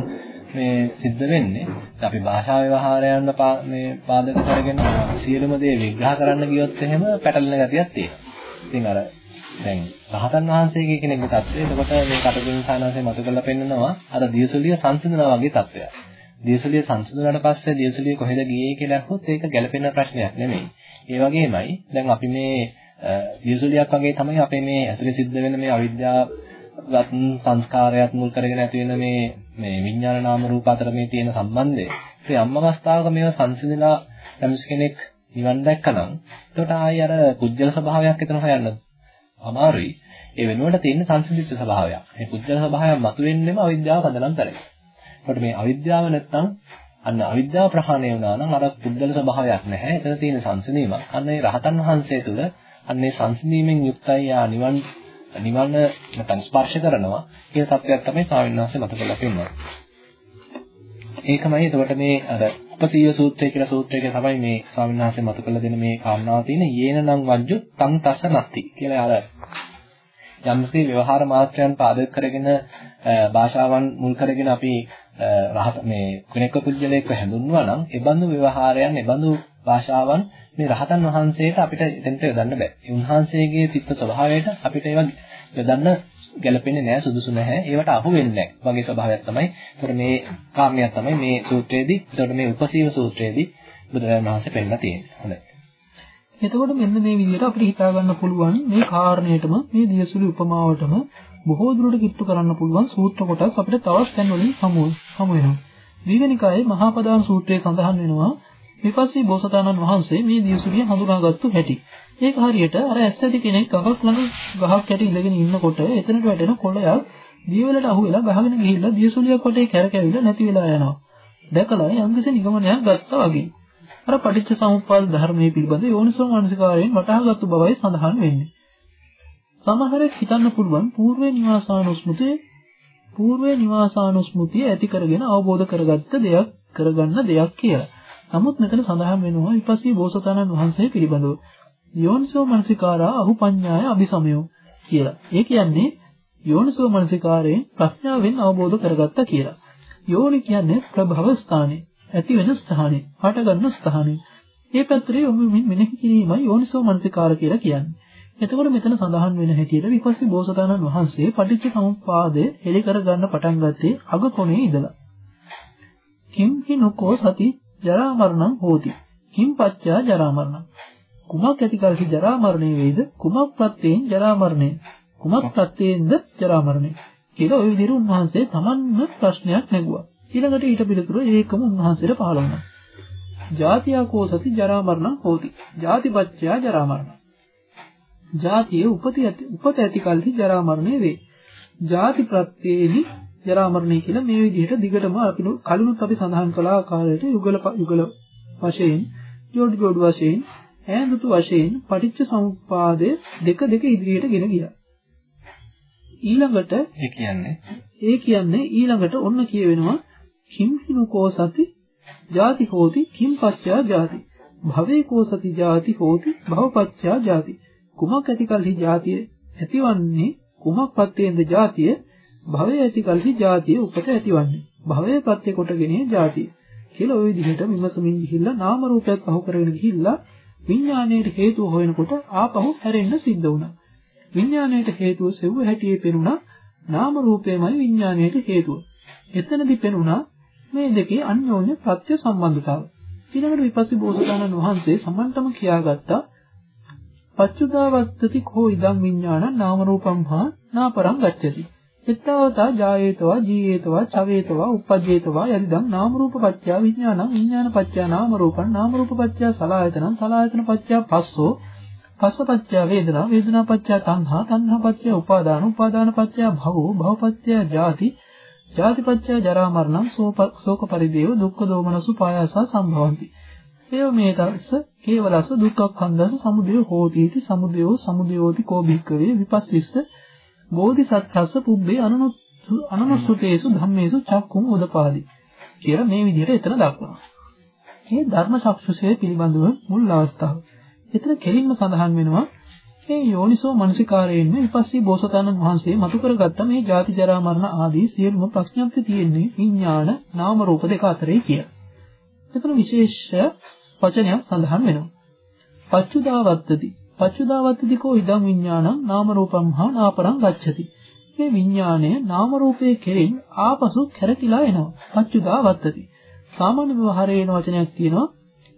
මේ සිද්ධ වෙන්නේ. අපි භාෂා ව්‍යවහාරයන් මේ පාදක කරගෙන සියලුම දේ විග්‍රහ කරන්න ගියොත් එහෙම පැටලෙන ගතියක් තියෙනවා. ඉතින් අර දැන් රහතන් වහන්සේගේ කෙනෙක්ගේ தත්ත්වය එතකොට මේ කටුකුරුන් සානන්සේ මතු කරලා පෙන්නනවා අර දියසුලිය සංසිඳනවා වගේ தත්ත්වයක්. දියසුලිය සංසිඳුණාට පස්සේ දියසුලිය කොහෙද ගියේ කියලා අහුවොත් ඒක ගැළපෙන ප්‍රශ්නයක් නෙමෙයි. ඒ වගේමයි දැන් අපි මේ දියසුලියක් වගේ තමයි අපේ මේ ඇතුලේ සිද්ධ වෙන මේ අවිද්‍යාවත් සංස්කාරයත් මුල් කරගෙන ඇති වෙන මේ මේ විඥාන නාම රූප අතර මේ තියෙන සම්බන්ධය. ඒ යම් අවස්ථාවක මේව සංසිඳලා යම්ස් කෙනෙක් නිවන් දැක්කනම් එතකොට ආයි අර පුජ්‍යල ස්වභාවයක් එතන හොයන්න අමාරුයි. ඒ වෙනුවට තියෙන සංසිඳිච්ච ස්වභාවයක්. මේ පුජ්‍යල ස්වභාවය මතුවෙන්නෙම අවිද්‍යාව පදනම් කරගෙන. එතකොට මේ අවිද්‍යාව නැත්තම් අන්න අවිද්‍යාව ප්‍රහාණය වුණා නම් අර පුද්ගල ස්වභාවයක් නැහැ. එතන තියෙන සංසිඳීමක්. අන්න ඒ රහතන් වහන්සේ තුල අන්නේ සංසිඳීමෙන් යුක්තයි යා නිවන් නිවන නැත්නම් ස්පර්ශ කරනවා කියන තත්ත්වයක් තමයි ස්වාමීන් වහන්සේ මතක කරලා පෙන්නන්නේ. ඒකමයි එතකොට මේ අර උපසීව සූත්‍රය කියලා සූත්‍රයක තමයි මේ ස්වාමීන් වහන්සේ මතක කරලා දෙන මේ කාරණාව තියෙන යේනනම් වජ්ජු තං තස්ස නත්ති කියලා අර යම්සේ ව්‍යවහාර මාත්‍රයන් පාදක කරගෙන භාෂාවන් මුල් කරගෙන අපි රහත මේ කෙනෙක්ව පුජ්‍යලයක හැඳුන්වනවා නම් ඒ බඳු ව්‍යවහාරයන් ඒ බඳු භාෂාවන් මේ රහතන් වහන්සේට අපිට එතනට යොදන්න බෑ. ඒ උන්වහන්සේගේ චිත්ත ස්වභාවයට අපිට ඒවා යොදන්න ගැලපෙන්නේ නැහැ සුදුසු නැහැ. ඒවට අහු වෙන්නේ නැහැ. වගේ ස්වභාවයක් තමයි. ඒතර මේ කාරණයක් තමයි මේ සූත්‍රයේදී, ඒතර මේ උපසීව සූත්‍රයේදී බුදුරජාණන් වහන්සේ පෙන්නලා තියෙන්නේ. හොඳයි. එතකොට මෙන්න මේ විදිහට අපිට හිතා ගන්න පුළුවන් මේ කාරණේටම මේ දියසුලි උපමාවටම බොහෝ දුරට කිට්ටු කරන්න පුළුවන් සූත්‍ර කොටස් අපිට තවත් තැන් වලින් හමු වෙනවා. දීගනිකායේ මහා පදාන සූත්‍රයේ සඳහන් වෙනවා විපස්සී බෝසතාණන් වහන්සේ මේ දියසුරිය හඳුනාගත්තු හැටි. ඒක හරියට අර ඇස් ඇති කෙනෙක් ගහක් ළඟ ගහක් යට ඉඳගෙන ඉන්නකොට එතනට වැටෙන කොළයක් දියවලට අහුවෙලා ගහගෙන ගිහිල්ලා දියසුලියක් වටේ කැරකෙවිලා නැති වෙලා යනවා. දැකලා යම්කිසි නිගමනයක් ගත්තා වගේ. අර පටිච්ච සමුප්පාද ධර්මයේ පිළිබඳ යෝනිසෝ මනසිකාරයෙන් වටහාගත්තු බවයි සඳහන් වෙන්නේ. සමහරෙක් හිතන්න පුළුවන් పూర్ව නිවාසානුස්මෘතිය పూర్ව නිවාසානුස්මෘතිය ඇති කරගෙන අවබෝධ කරගත්ත දෙයක් කරගන්න දෙයක් කියලා. නමුත් මෙතන සඳහන් වෙනවා විපස්සී බෝසතාණන් වහන්සේ පිළිබඳව යෝනිසෝ මනසිකාරා අහුපඤ්ඤාය අபிසමයෝ කියලා. ඒ කියන්නේ යෝනිසෝ මනසිකාරයෙන් ප්‍රඥාවෙන් අවබෝධ කරගත්තා කියලා. යෝනි කියන්නේ ප්‍රභව ස්ථානේ, ඇති වෙන ස්ථානේ, හට ගන්න ස්ථානේ. මේ පැත්තේ යොමු මෙනෙහි කිරීමයි යෝනිසෝ මනසිකාර කියලා කියන්නේ. එතකොට මෙතන සඳහන් වෙන හැටියට විපස්සී බෝසතාණන් වහන්සේ පටිච්ච සමුප්පාදය හෙලි කර ගන්න පටන් ගත්තේ අග කොනේ ඉඳලා. කිම් හිනකෝ සති ජරා මරණං හෝති. කිම් පච්චා ජරා මරණං. කුමක් ඇති කලකි ජරා මරණය වේද? කුමක් ප්‍රත්‍යයෙන් ජරා මරණය? කුමක් ප්‍රත්‍යයෙන්ද ජරා මරණය? කියලා ওই විදිහට උන්වහන්සේ තමන්ම ප්‍රශ්නයක් නැගුවා. ඊළඟට ඊට පිළිතුරු ඒකම උන්වහන්සේට පහළ වුණා. ජාතියකෝ සති ජරා මරණං හෝති. ජාතිපච්චයා ජරා මරණං. ජාතියේ උපත ඇති උපත ඇති කලෙහි ජරා මරණය වේ. ජාති ප්‍රත්‍යේහි ජරා මරණය කියලා මේ විදිහට දිගටම අපි කලිනුත් අපි සඳහන් කළ ආකාරයට යුගල යුගල වශයෙන් ජෝඩි ජෝඩි වශයෙන් ඈඳුතු වශයෙන් පටිච්ච සමුප්පාදය දෙක දෙක ඉදිරියට ගෙන ගියා. ඊළඟට ඒ කියන්නේ? ඒ කියන්නේ ඊළඟට ඔන්න කියවෙනවා කිම් හිනුකෝ සති ජාති හෝති කිම් පච්චා ජාති. භවේ කෝ සති ජාති හෝති භවපච්චා ජාති. කුමක් ඇති කලෙහි ජාතිය ඇතිවන්නේ? කුමක් ප්‍රත්‍යෙන්ද ජාතිය භවය ඇති කලෙහි ජාතිය උපත ඇතිවන්නේ. භවය ප්‍රත්‍ය කොටගෙන ජාතිය. කියලා ওই විදිහට විමසමින් ගිහිල්ලා නාම රූපයක් පහු කරගෙන ගිහිල්ලා විඥාණයට හේතුව හොයනකොට ආපහු හැරෙන්න සිද්ධ වුණා. විඥාණයට හේතුව සෙව්ව හැටියේ පෙනුණා නාම රූපයමයි විඥාණයට හේතුව. එතනදී පෙනුණා මේ දෙකේ අන්‍යෝන්‍ය ප්‍රත්‍ය සම්බන්ධතාවය ඊළඟට විපස්සී බෝසතාණන් වහන්සේ සම්මන්තම කියාගත්තා පච්චුදාවත්තති කෝ ඉදං විඥානං නාම රූපං හා නාපරං ගච්ඡති. එත්තවතා ජායේතවා ජීයේතවා චවේතවා uppajjේතවා යදිදං නාම රූප පත්‍යා විඥානං විඥාන පත්‍යා නාම රූපං නාම රූප පත්‍යා සලආයතනං සලආයතන පත්‍යා පස්සෝ පස්ස පත්‍යා වේදනා වේදනා පත්‍යා තණ්හා තණ්හා පත්‍යා උපාදාන උපාදාන පත්‍යා භවෝ භව පත්‍යා ජාති ජාති පත්‍යා ජරා මරණං ශෝක පරිදේව දුක්ඛ දෝමනසු පායාස සම්භවಂತಿ. ඒව මේ තස්ස කේවලස දුක්ඛඛන්දස සමුදය හෝතිති සමුදයෝ සමුදයෝති කෝ භික්කවේ විපස්සිස්ස බෝධිසත්ත්වස්ස පුබ්බේ අනුනුසුතේසු ධම්මේසු චක්කුම් උදපාදි කියලා මේ විදිහට එතන දක්වනවා. මේ ධර්ම ශාස්ත්‍රයේ පිළිබඳව මුල් අවස්ථාව. එතන කෙලින්ම සඳහන් වෙනවා මේ යෝනිසෝ මනසිකාරයෙන් විපස්සී බෝසතාණන් වහන්සේ මතු කරගත්ත මේ ජාති ජරා මරණ ආදී සියලුම ප්‍රඥප්ති තියෙන්නේ විඥාන නාම රූප දෙක අතරේ කියලා. එතන විශේෂ වචනයක් සඳහන් වෙනවා. පච්චුදාවත්තති. පච්චුදාවත්තති කෝ ඉදං විඥානං නාම රූපං හා නාපරං ගච්ඡති. මේ විඥාණය නාම රූපයේ කෙරෙන් ආපසු කැරකිලා එනවා. පච්චුදාවත්තති. සාමාන්‍ය ව්‍යවහාරයේ එන වචනයක් තියෙනවා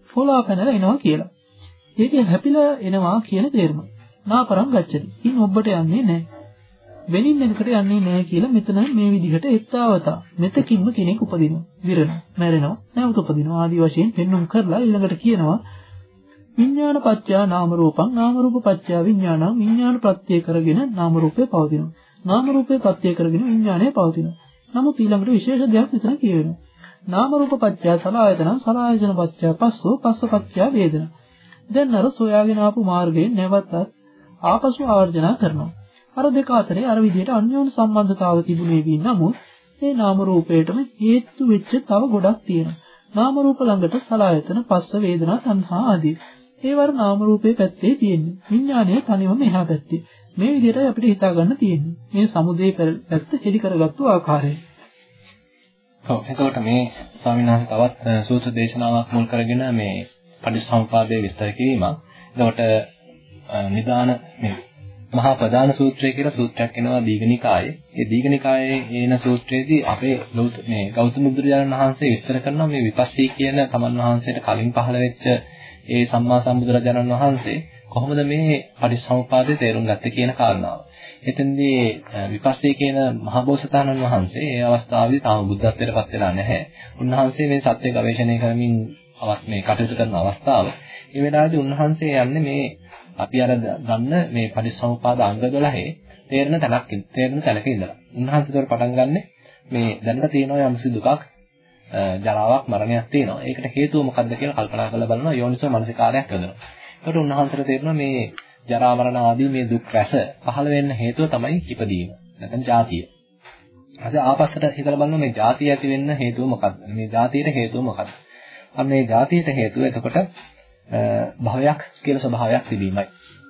පොලා පැනලා එනවා කියලා. ඒකේ හැපිලා එනවා කියන තේරුම. නාපරං ගච්ඡති. ඉන් ඔබට යන්නේ නැහැ. වෙනින් වෙනකට යන්නේ නැහැ කියලා මෙතන මේ විදිහට එත්තාවතා මෙතකින්ම කෙනෙක් උපදිනවා විරනවා මැරෙනවා නැවත උපදිනවා ආදී වශයෙන් පෙන්눔 කරලා ඊළඟට කියනවා විඥාන පත්‍යා නාම රූපං නාම රූප පත්‍යා විඥානං විඥාන ප්‍රත්‍ය කරගෙන නාම රූපේ පවතිනවා. නාම රූපේ ප්‍රත්‍ය කරගෙන විඥානය පවතිනවා. නමුත් ඊළඟට විශේෂ දෙයක් මෙතන කියවෙනවා. නාම රූප පත්‍යා සලආයතන සලආයතන පත්‍යා පස්සෝ පස්ස පත්‍යා වේදනා. දැන් අර සොයාගෙන ආපු මාර්ගයෙන් නැවතත් ආපසු ආවර්ජනා කරනවා. අර දෙක අතරේ අර විදිහට අන්‍යෝන්‍ය සම්බන්ධතාව තිබුණේ වී නමුත් මේ නාම රූපයටම හේතු වෙච්ච තව ගොඩක් තියෙනවා. නාම රූප ළඟට සලආයතන, පස්ස, වේදනා, සංහා ආදී. ඒවර නාම රූපේ පැත්තේ තියෙන්නේ. විඥානය තනිවම එහා පැත්තේ. මේ විදිහට අපිට හිතා ගන්න තියෙන්නේ. මේ සමුදේ පැත්ත හෙලි කරගත්තු ආකාරය. ඔව් එතකොට මේ ස්වාමීන් වහන්සේ තවත් සූත්‍ර දේශනාවක් මුල් කරගෙන මේ පටිච්චසමුපාදයේ විස්තර කිරීමක්. එතකොට නිදාන මේ මහා ප්‍රධාන සූත්‍රය කියලා සූත්‍රයක් එනවා දීඝනිකායේ. ඒ දීඝනිකායේ එන සූත්‍රයේදී අපේ මේ ගෞතම බුදුරජාණන් වහන්සේ විස්තර කරනවා මේ විපස්සී කියන තමන් වහන්සේට කලින් පහළ වෙච්ච ඒ සම්මා සම්බුදුරජාණන් වහන්සේ කොහොමද මේ පටිච්චසමුපාදය තේරුම් ගත්තේ කියන කාරණාව. එතෙන්දී විපස්සී කියන මහබෝසතාණන් වහන්සේ ඒ අවස්ථාවේදී තාම බුද්ධත්වයට පත් වෙලා නැහැ. උන්වහන්සේ මේ සත්‍ය ගවේෂණය කරමින් අවස් මේ කටයුතු කරන අවස්ථාව. ඒ වෙලාවේදී උන්වහන්සේ යන්නේ මේ අපි අර ගන්න මේ පටිච්චසමුපාද අංග 12 තේරෙන තැනක් තේරෙන තැනක ඉඳලා. උන්වහන්සේතර පටන් ගන්නෙ මේ දැනට තියෙනවා යම්සි දුකක් ජරාවක් මරණයක් තියෙනවා. ඒකට හේතුව මොකක්ද කියලා කල්පනා කරලා බලනවා යෝනිසෝ මනසිකාරයක් යොදනවා. එතකොට උන්වහන්සේට තේරෙනවා මේ ජරා මරණ ආදී මේ දුක් රැස පහළ වෙන්න හේතුව තමයි ඉපදීම. නැත්නම් ජාතිය. අද ආපස්සට හිතලා බලනවා මේ ජාතිය ඇති වෙන්න හේතුව මොකක්ද? මේ ජාතියට හේතුව මොකක්ද? අන්න මේ ජාතියට හේතුව එතකොට භවයක් කියලා ස්වභාවයක් තිබීමයි.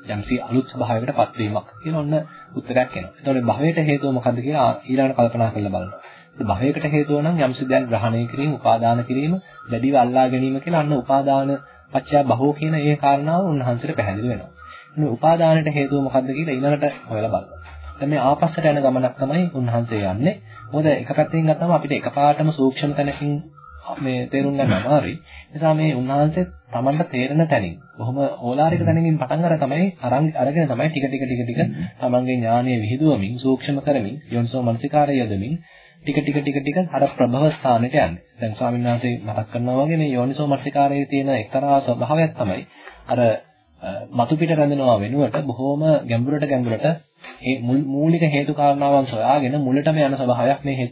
යම්සි අලුත් ස්වභාවයකට පත්වීමක් කියලා ඔන්න උත්තරයක් එනවා. එතකොට භවයට හේතුව මොකක්ද කියලා ඊළඟට කල්පනා කරලා බලනවා. භවයකට හේතුව නම් යම්සි දෙයක් ග්‍රහණය කිරීම, උපාදාන කිරීම, දැඩිව අල්ලා ගැනීම කියලා අන්න උපාදාන පත්‍යා බහෝ කියන ඒ කාරණාව උන්වහන්සේට පැහැදිලි වෙනවා. මේ උපාදානයට හේතුව මොකක්ද කියලා ඊළඟට හොයලා බලනවා. දැන් මේ ආපස්සට යන ගමනක් තමයි උන්වහන්සේ යන්නේ. මොකද එක පැත්තකින් ගත්තම අපිට එකපාරටම සූක්ෂම තැනකින් මේ තේරුම් ගන්න අමාරුයි. නිසා මේ උන්වහන්සේ Tamanට තේරෙන තැනින් බොහොම ඕලාරික තැනකින් පටන් අර තමයි අරන් අරගෙන තමයි ටික ටික ටික ටික Tamanගේ ඥානය විහිදුවමින් සූක්ෂම කරමින් යොන්සෝ මනසිකාරය යොදමින් ටික ටික ටික ටික අර ප්‍රභව ස්ථානෙට යන්නේ. දැන් ස්වාමීන් වහන්සේ මතක් කරනවා වගේ මේ යෝනිසෝ මනසිකාරයේ තියෙන එක්තරා ස්වභාවයක් තමයි අර මතු පිට රැඳෙනවා වෙනුවට බොහොම ගැඹුරට ගැඹුරට ඒ මූලික හේතු කාරණාවන් සොයාගෙන මුලටම යන ස්වභාවයක් මේ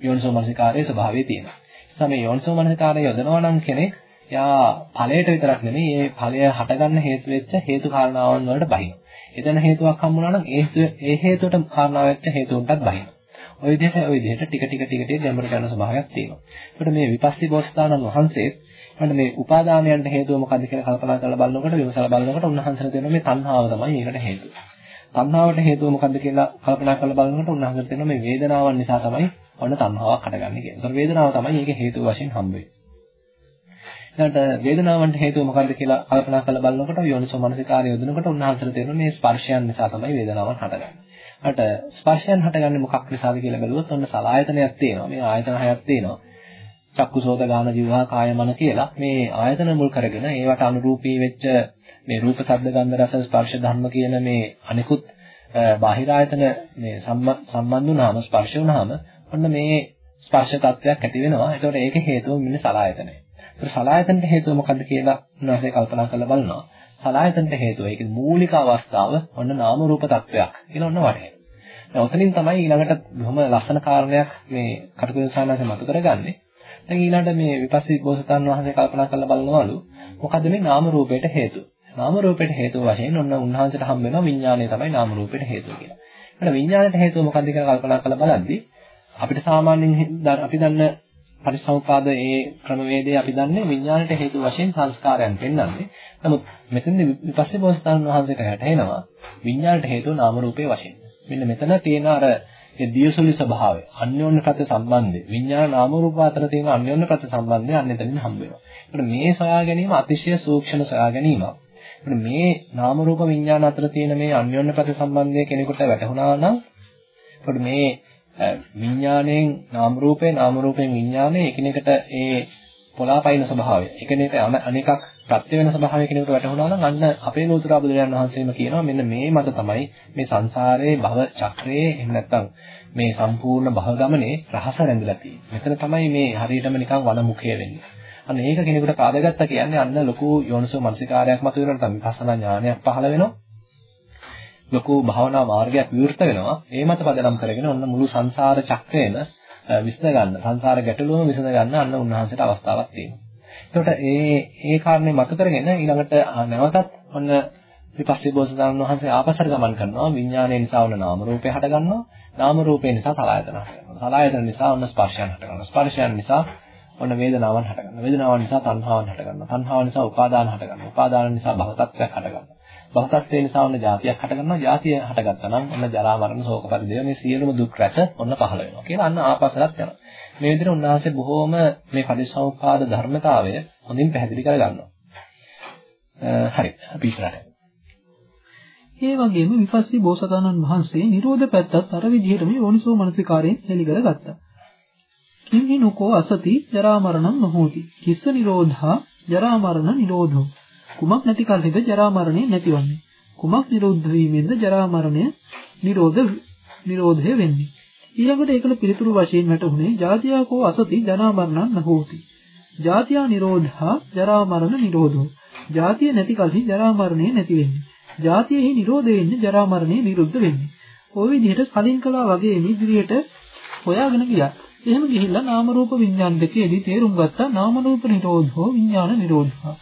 යෝනිසෝ මනසිකාරයේ ස්වභාවයේ තියෙනවා. නිසා මේ යෝනිසෝ මනසිකාරය යොදනවා නම් කෙනෙක් යා ඵලයට විතරක් නෙමෙයි ඒ ඵලය හටගන්න හේතු වෙච්ච හේතු කාරණාවන් වලට බහිනවා. එතන හේතුවක් හම්බුනා නම් ඒ ඒ හේතුවට කාරණා වෙච්ච හේතුවටත් බහිනවා. ওই විදිහට ওই විදිහට ටික ටික ටික ටික ගැඹුරට යන ස්වභාවයක් තියෙනවා. ඒකට මේ විපස්සී බෝසතාණන් වහන්සේ මට මේ උපාදානයන්ට හේතුව මොකද්ද කියලා කල්පනා කරලා බලනකොට විමසලා බලනකොට උන්වහන්සේට දෙනවා මේ තණ්හාව තමයි ඒකට හේතුව. තණ්හාවට හේතුව මොකද්ද කියලා කල්පනා කරලා බලනකොට උන්වහන්සේට දෙනවා මේ වේදනාවන් නිසා තමයි ඔන්න තණ්හාවක් හටගන්නේ කියලා. ඒතර වේදනාව තමයි ඒකේ හේතුව වශයෙන් හම්බ වෙන්නේ. ඊළඟට වේදනාවන්ට හේතුව මොකද්ද කියලා කල්පනා කරලා බලනකොට යෝනිසෝ මනසිකාරය යොදනකොට උන්වහන්සේට තේරෙනවා මේ ස්පර්ශයන් නිසා තමයි වේදනාවන් හටගන්නේ. අට ස්පර්ශයන් හටගන්නේ මොකක් නිසාද කියලා බැලුවොත් ඔන්න සලායතනයක් තියෙනවා. මේ ආයතන හයක් තියෙනවා. චක්කුසෝත ගාන ජීවහා කාය මන කියලා මේ ආයතන මුල් කරගෙන ඒවට අනුරූපී වෙච්ච මේ රූප ශබ්ද ගන්ධ රස ස්පර්ශ ධර්ම කියන මේ අනිකුත් බාහිර ආයතන මේ සම්බන්ධ වුණාම ස්පර්ශ වුණාම ඔන්න මේ ස්පර්ශ තත්වයක් ඇති වෙනවා. ඒකට ඒක හේතුව මෙන්න සලායතනය. ඒත් සලායතනට හේතුව මොකද්ද කියලා උන්වහන්සේ කල්පනා කරලා බලනවා. සලායතනට හේතුව ඒකේ මූලික අවස්ථාව ඔන්න නාම රූප තත්වයක් කියලා ඔන්න වටේ. දැන් ඔතනින් තමයි ඊළඟට බොහොම ලස්සන කාරණයක් මේ කටුකුරු සානාසේ මතු කරගන්නේ. දැන් ඊළඟට මේ විපස්සී බෝසතාණන් වහන්සේ කල්පනා කරලා බලනවලු මොකද්ද මේ නාම රූපයට හේතුව? නාම රූපයට හේතුව වශයෙන් ඔන්න උන්වහන්සේට හම් වෙනවා විඥානය තමයි නාම රූපයට හේතුව කියලා. එහෙනම් විඥානයට හේතුව මොකද්ද කියලා කල්පනා කරලා බලද්දී අපිට සාමාන්‍යයෙන් අපි දන්න පරිසම්පාද ඒ ක්‍රමවේදය අපි දන්නේ විඥානයට හේතු වශයෙන් සංස්කාරයන් පෙන්වන්නේ. නමුත් මෙතනදී විපස්සී බෝසතාණන් වහන්සේට හැටෙනවා විඥානයට හේතුව නාම රූපේ වශයෙන්. මෙන්න මෙතන තියෙන අර ඒ දියසුලි ස්වභාවය අන්‍යෝන්‍ය ප්‍රත්‍ය සම්බන්ධය විඥාන නාම රූප අතර තියෙන අන්‍යෝන්‍ය ප්‍රත්‍ය සම්බන්ධය අන්න එතනින් හම්බ වෙනවා. ඒකට මේ සොයා ගැනීම අතිශය සූක්ෂම සොයා ගැනීමක්. ඒකට මේ නාම රූප විඥාන අතර තියෙන මේ අන්‍යෝන්‍ය ප්‍රත්‍ය සම්බන්ධය කෙනෙකුට වැටහුණා නම් ඒකට මේ විඥාණයෙන් නාම රූපේ නාම රූපයෙන් විඥානය එකිනෙකට ඒ පොලාපයින් ස්වභාවය එකිනෙකට අනෙකක් ප්‍රත්‍ය වෙන ස්වභාවය කෙනෙකුට වැටහුණා නම් අන්න අපේ නූතර බුදුරජාණන් වහන්සේම කියනවා මෙන්න මේ මත තමයි මේ සංසාරයේ භව චක්‍රයේ එහෙම නැත්නම් මේ සම්පූර්ණ භව ගමනේ රහස රැඳිලා තියෙන්නේ. මෙතන තමයි මේ හරියටම නිකන් වනමුඛය වෙන්නේ. අන්න ඒක කෙනෙකුට කාදගත්තා කියන්නේ අන්න ලොකු යෝනිසෝ මනසිකාරයක් මත වෙනකොට තමයි විපස්සනා ඥානයක් පහළ වෙනවා. ලොකු භවනා මාර්ගයක් විවෘත වෙනවා. ඒ මත පදනම් කරගෙන ඔන්න මුළු සංසාර චක්‍රයම විසඳ ගන්න, සංසාර ගැටලුවම විසඳ ගන්න අන්න උන්වහන්සේට අවස්ථාවක් තියෙනවා. එතකොට ඒ ඒ කාරණේ මත කරගෙන ඊළඟට නැවතත් ඔන්න විපස්සී බෝසතාණන් වහන්සේ ආපස්සට ගමන් කරනවා. විඥානය නිසා ඔන්න නාම රූපේ හට ගන්නවා. නාම රූපේ නිසා සලආයතන හට ගන්නවා. සලආයතන නිසා ඔන්න ස්පර්ශයන් හට ගන්නවා. ස්පර්ශයන් නිසා ඔන්න වේදනාවන් හට ගන්නවා. වේදනාවන් නිසා තණ්හාවන් හට ගන්නවා. තණ්හාව නිසා උපාදාන හට ගන්නවා. උපාදාන නිසා භවතත්වයක් හට ගන්නවා. භවතත්වය නිසා ඔන්න ජාතියක් හට ගන්නවා ජාතිය හටගත්තා නම් ඔන්න ජරා මරණ ශෝක පරිදේව මේ සියලුම දුක් රැස ඔන්න පහළ වෙනවා කියලා අන්න ආපස්සට යනවා මේ විදිහට උන්වහන්සේ බොහෝම මේ පටිච්චසමුප්පාද ධර්මතාවය හොඳින් පැහැදිලි කරගන්නවා. හරි අපි ඉස්සරහට. ඒ වගේම විපස්සී බෝසතාණන් වහන්සේ නිරෝධ පැත්තත් අර විදිහටම යෝනිසෝ මනසිකාරයෙන් හෙළි කරගත්තා. කිම්හි නොකෝ අසති ජරා මරණං නොහෝති. කිස්ස නිරෝධා ජරා මරණ නිරෝධෝ. කුමක් නැති කල්හිද ජරා මරණය නැතිවන්නේ. කුමක් නිරෝධ වීමෙන්ද ජරා මරණය නිරෝධ නිරෝධය වෙන්නේ. ඊළඟට ඒකල පිළිතුරු වශයෙන් වැටුනේ ජාතියාකෝ අසති ජනා මරණං නහෝති. ජාතියා නිරෝධා ජරා මරණ නිරෝධෝ. ජාතිය නැති කලෙහි ජරා මරණය නැති වෙන්නේ. ජාතියෙහි නිරෝධය වෙන්නේ ජරා මරණය නිරුද්ධ වෙන්නේ. ওই විදිහට කලින් කළා වගේ ඉදිරියට හොයාගෙන ගියා. එහෙම ගිහිල්ලා නාම රූප විඥාන දෙකේදී තේරුම් ගත්තා නාම රූප නිරෝධෝ විඥාන නිරෝධා.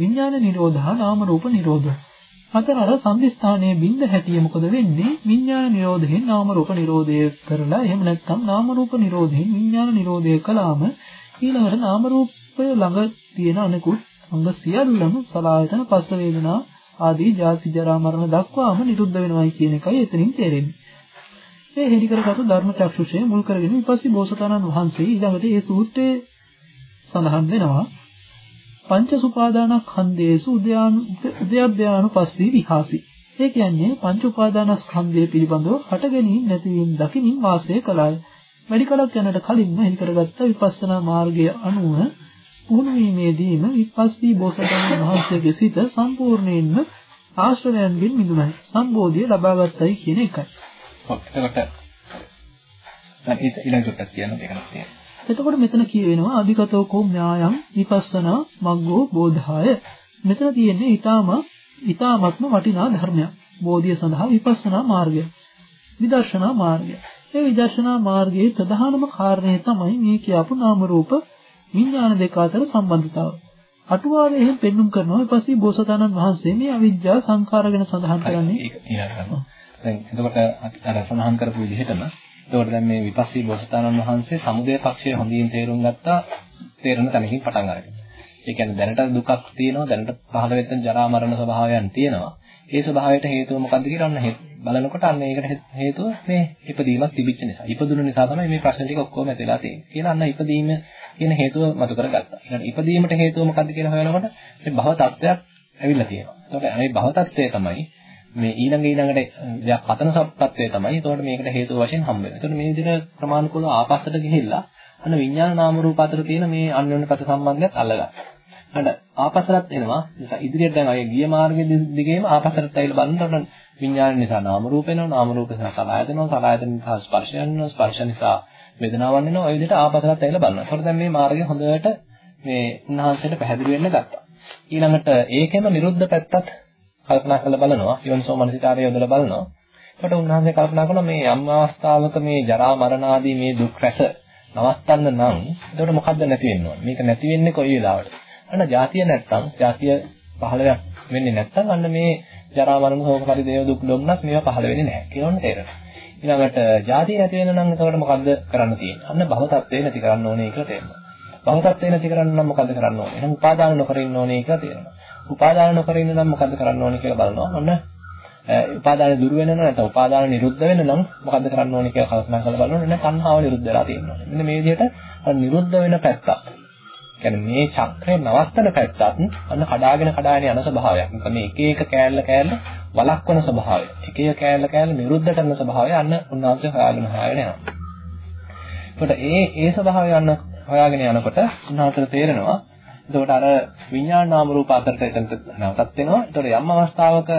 විඥාන නිරෝධා නාම රූප නිරෝධෝ. අතර අර සම්දිස්ථානයේ බින්ද හැටිය මොකද වෙන්නේ? විඥාන නිරෝධයෙන් නාම රූප නිරෝධය කරලා එහෙම නැත්නම් නාම රූප නිරෝධයෙන් විඥාන නිරෝධය කළාම ඊළඟට නාම රූපය ළඟ තියෙන අනිකුත් අංග සියල්ලම සලආයතන පස්ස වේදනා ආදී ජාති ජරා මරණ දක්වාම නිරුද්ධ වෙනවයි කියන එකයි එතනින් තේරෙන්නේ. මේ හෙලි කරගත්තු ධර්ම චක්ෂුෂය මුල් කරගෙන ඊපස්සේ බෝසතාණන් වහන්සේ ඊළඟට මේ සූත්‍රයේ සඳහන් වෙනවා පංච සුපාදානස්කන්ධේසු උද්‍යප්පයානුපස්සී විහාසි. ඒ කියන්නේ පංච උපාදානස්කන්ධය පිළිබඳව හට ගැනීම නැතිවීම දකිමින් වාසය කළාය. වැඩි කලක් යනට කලින්ම හිල් කරගත්ත විපස්සනා මාර්ගය අනුව පුහුණු වීමේදීම විපස්සී බෝසතාණන් වහන්සේගේ සිත සම්පූර්ණයෙන්ම ආශ්‍රවයන්ගෙන් මිදුණයි. සම්බෝධිය ලබාගත්තයි කියන එකයි. ඔව් එතකොට දැන් ඊළඟ කොටස් කියනවා ඒක නම් තියෙනවා. එතකොට මෙතන කියවෙනවා අධිකතෝ කෝ ඥායම් විපස්සනා මග්ගෝ බෝධාය. මෙතන තියෙන්නේ ඊටාම ඊටාමත්ම වටිනා ධර්මයක්. බෝධිය සඳහා විපස්සනා මාර්ගය. විදර්ශනා මාර්ගය. මේ විදර්ශනා මාර්ගයේ ප්‍රධානම කාරණය තමයි මේ කියපු නාම රූප විඥාන දෙක අතර සම්බන්ධතාව. අටුවාවේ එහෙම පෙන්눔 කරනවා ඊපස්සේ බෝසතාණන් වහන්සේ මේ අවිජ්ජා සංඛාර ගැන සඳහන් කරන්නේ. ඒක ඊළඟට. දැන් එතකොට අර සඳහන් කරපු විදිහටම එතකොට දැන් මේ විපස්සී බෝසතාණන් වහන්සේ සමුදය පක්ෂය හොඳින් තේරුම් ගත්තා තේරෙන තැනකින් පටන් අරගෙන. ඒ කියන්නේ දැනට දුකක් තියෙනවා දැනට පහළ වෙච්ච ජරා මරණ ස්වභාවයන් තියෙනවා. ඒ ස්වභාවයට හේතුව මොකක්ද කියලා අන්න බලනකොට අන්න ඒකට හේතුව මේ ඉපදීමක් තිබිච්ච නිසා. ඉපදුණු නිසා තමයි මේ ප්‍රශ්න ටික ඔක්කොම ඇතිලා තියෙන්නේ. කියලා අන්න ඉපදීම කියන හේතුව මතු කරගත්තා. ඊළඟ ඉපදීමට හේතුව මොකක්ද කියලා හොයනකොට මේ භව තත්ත්වයක් ඇවිල්ලා තියෙනවා. එතකොට මේ භව තත්ත්වය තමයි මේ ඊළඟ ඊළඟට දෙයක් පතන සත්‍යය තමයි. ඒතකොට මේකට හේතු වශයෙන් හම්බ වෙනවා. ඒතකොට මේ විදිහට ප්‍රමාණිකව ආපස්සට ගිහිල්ලා අන්න විඥාන නාම රූප අතර තියෙන මේ අන්‍යෝන්‍ය පත සම්බන්ධයත් අල්ලගත්තා. අන්න ආපස්සට එනවා. නිසා ඉදිරියට දැන් අය ගිය මාර්ගයේ දිගේම ආපස්සට ඇවිල්ලා බලනකොට විඥාන නිසා නාම රූප වෙනවා. නාම රූප නිසා සලආයතන වෙනවා. සලආයතන නිසා ස්පර්ශයන් වෙනවා. ස්පර්ශ නිසා වේදනාවන් වෙනවා. ඔය විදිහට ආපස්සට ඇවිල්ලා බලනවා. ඒතකොට දැන් මේ මාර්ගය හොඳට මේ උන්වහන්සේට පැහැදිලි වෙන්න ගත්තා. ඊළඟට ඒකෙම නිරුද්ධ පැත්තත් කල්පනා කරලා බලනවා යෝනිසෝ මනසිකාරය යොදලා බලනවා එතකොට උන්වහන්සේ කල්පනා කරනවා මේ යම් අවස්ථාවක මේ ජරා මරණ ආදී මේ දුක් රැස නවත්තන්න නම් එතකොට මොකද්ද නැති වෙන්නේ මේක නැති වෙන්නේ කොයි වෙලාවට අන්න ජාතිය නැත්තම් ජාතිය පහළයක් වෙන්නේ නැත්තම් අන්න මේ ජරා මරණ ශෝක පරිදේව දුක් දුම්නස් මේවා පහළ වෙන්නේ නැහැ කියලා ඔන්න තේරෙනවා ඊළඟට ජාතිය නැති වෙන නම් එතකොට මොකද්ද කරන්න තියෙන්නේ? අන්න භව තත්ත්වේ නැති කරන්න ඕනේ කියලා තේරෙනවා. භව තත්ත්වේ නැති කරන්න නම් මොකද්ද කරන්න ඕනේ? එහෙනම් උපාදාන නොකර ඉන්න ඕනේ කියලා තේරෙනවා. උපාදාන නොකර ඉන්න නම් මොකද්ද කරන්න ඕනේ කියලා බලනවා. ඔන්න උපාදාන දුරු වෙන නැත්නම් උපාදාන නිරුද්ධ වෙන නම් මොකද්ද කරන්න ඕනේ කියලා කල්පනා කරලා බලනවා. නේ තණ්හාව නිරුද්ධ වෙලා තියෙනවා. මෙන්න මේ විදිහට නිරුද්ධ වෙන පැත්තක්. කියන්නේ මේ චක්‍රය නවත්තන පැත්තත් අන්න කඩාගෙන කඩාගෙන යන ස්වභාවයක්. මොකද මේ එක එක කෑල්ල කෑල්ල වළක්වන ස්වභාවය. එක එක කෑල්ල කෑල්ල නිරුද්ධ කරන ස්වභාවය අන්න උන්වහන්සේ හොයාගෙන හොයාගෙන යනවා. එතකොට ඒ ඒ ස්වභාවය අන්න හොයාගෙන යනකොට උන්වහන්සේට තේරෙනවා එතකොට අර විඥාන නාම රූප අතරට එතනට නැවතත් වෙනවා. එතකොට යම් අවස්ථාවක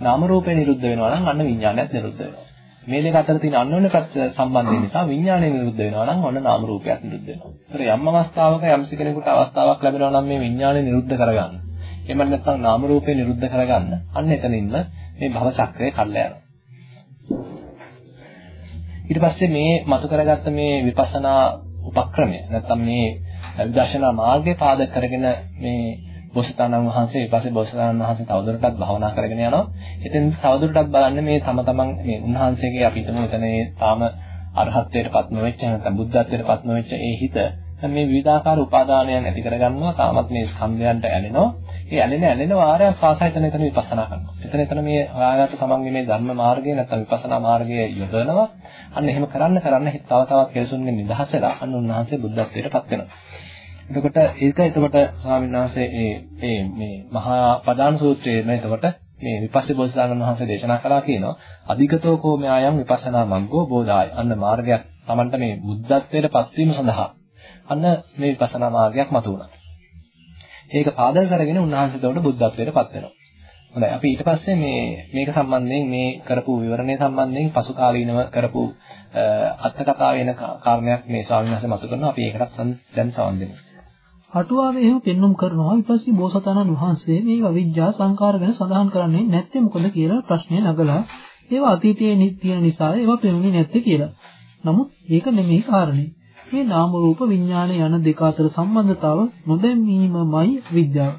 නාම රූපේ නිරුද්ධ වෙනවා නම් අන්න විඥානයත් නිරුද්ධ වෙනවා. මේ දෙක අතර තියෙන අන්‍යෝන්‍ය සම්බන්ධය නිසා විඥානය නිරුද්ධ වෙනවා නම් ඔන්න නාම රූපයත් නිරුද්ධ වෙනවා. ඒතර යම් අවස්ථාවක යම් කෙනෙකුට අවස්ථාවක් ලැබෙනවා නම් මේ විඥානය නිරුද්ධ කරගන්න. එහෙම නැත්නම් නාම රූපේ නිරුද්ධ කරගන්න. අන්න එතනින්ම මේ භව චක්‍රය කල්ලා යනවා. ඊට පස්සේ මේ මතු කරගත්ත මේ විපස්සනා උපක්‍රමය නැත්නම් මේ විදර්ශනා මාර්ගය පාදක කරගෙන මේ බෝසතාණන් වහන්සේ ඊපස්සේ බෝසතාණන් වහන්සේ තවදුරටත් භවනා කරගෙන යනවා. ඉතින් තවදුරටත් බලන්න මේ තම තමන් මේ උන්වහන්සේගේ අපි හිතමු එතනේ තාම අරහත්ත්වයටපත් නොවෙච්ච නැත්නම් බුද්ධත්වයටපත් නොවෙච්ච ඒ හිත මේ විවිධාකාර උපාදානයන් ඇති කරගන්නවා. තාමත් මේ ස්කන්ධයන්ට ඇලෙනවා. ඒ ඇලෙන ඇලෙන වාරයක් පාසා එතන එතන විපස්සනා කරනවා. එතන එතන මේ හොයාගත්ත තමන්ගේ මේ ධර්ම මාර්ගය නැත්නම් විපස්සනා මාර්ගය යොදවනවා. අන්න එහෙම කරන්න කරන්න තව තවත් කෙලසුන්ගෙන් නිදහස් වෙලා අන්න උන්වහන්සේ බුද්ධත්වයටපත් වෙනවා. එතකොට ඒක එතකොට ස්වාමීන් වහන්සේ මේ මේ මේ මහා පදාන සූත්‍රයේ නේ එතකොට මේ විපස්සී බෝසතාණන් වහන්සේ දේශනා කළා කියනවා අධිගතෝ කෝමයායම් විපස්සනා මග්ගෝ බෝධාය අන්න මාර්ගයක් Tamanට මේ බුද්ධත්වයට පත්වීම සඳහා අන්න මේ විපස්සනා මාර්ගයක් මතු වුණා. ඒක පාදක කරගෙන උන්වහන්සේ එතකොට බුද්ධත්වයට පත් වෙනවා. හොඳයි අපි ඊට පස්සේ මේ මේක සම්බන්ධයෙන් මේ කරපු විවරණය සම්බන්ධයෙන් පසු කාලීනව කරපු අත්කතාව වෙන කාරණයක් මේ ස්වාමීන් වහන්සේ මතු කරනවා අපි ඒකටත් දැන් සවන් දෙමු. අටුවාවේ එහෙම පෙන්눔 කරනවා ඊපස්සේ බෝසතාණන් වහන්සේ මේ අවිජ්ජා සංකාර ගැන සඳහන් කරන්නේ නැත්තේ මොකද කියලා ප්‍රශ්නය නගලා ඒවා අතීතයේ තියෙන නිසා ඒවා පෙනුනේ නැත්තේ කියලා. නමුත් ඒක නෙමෙයි කාරණේ. මේ නාම රූප විඥාන යන දෙක අතර සම්බන්ධතාව නොදැනීමමයි විද්‍යාව.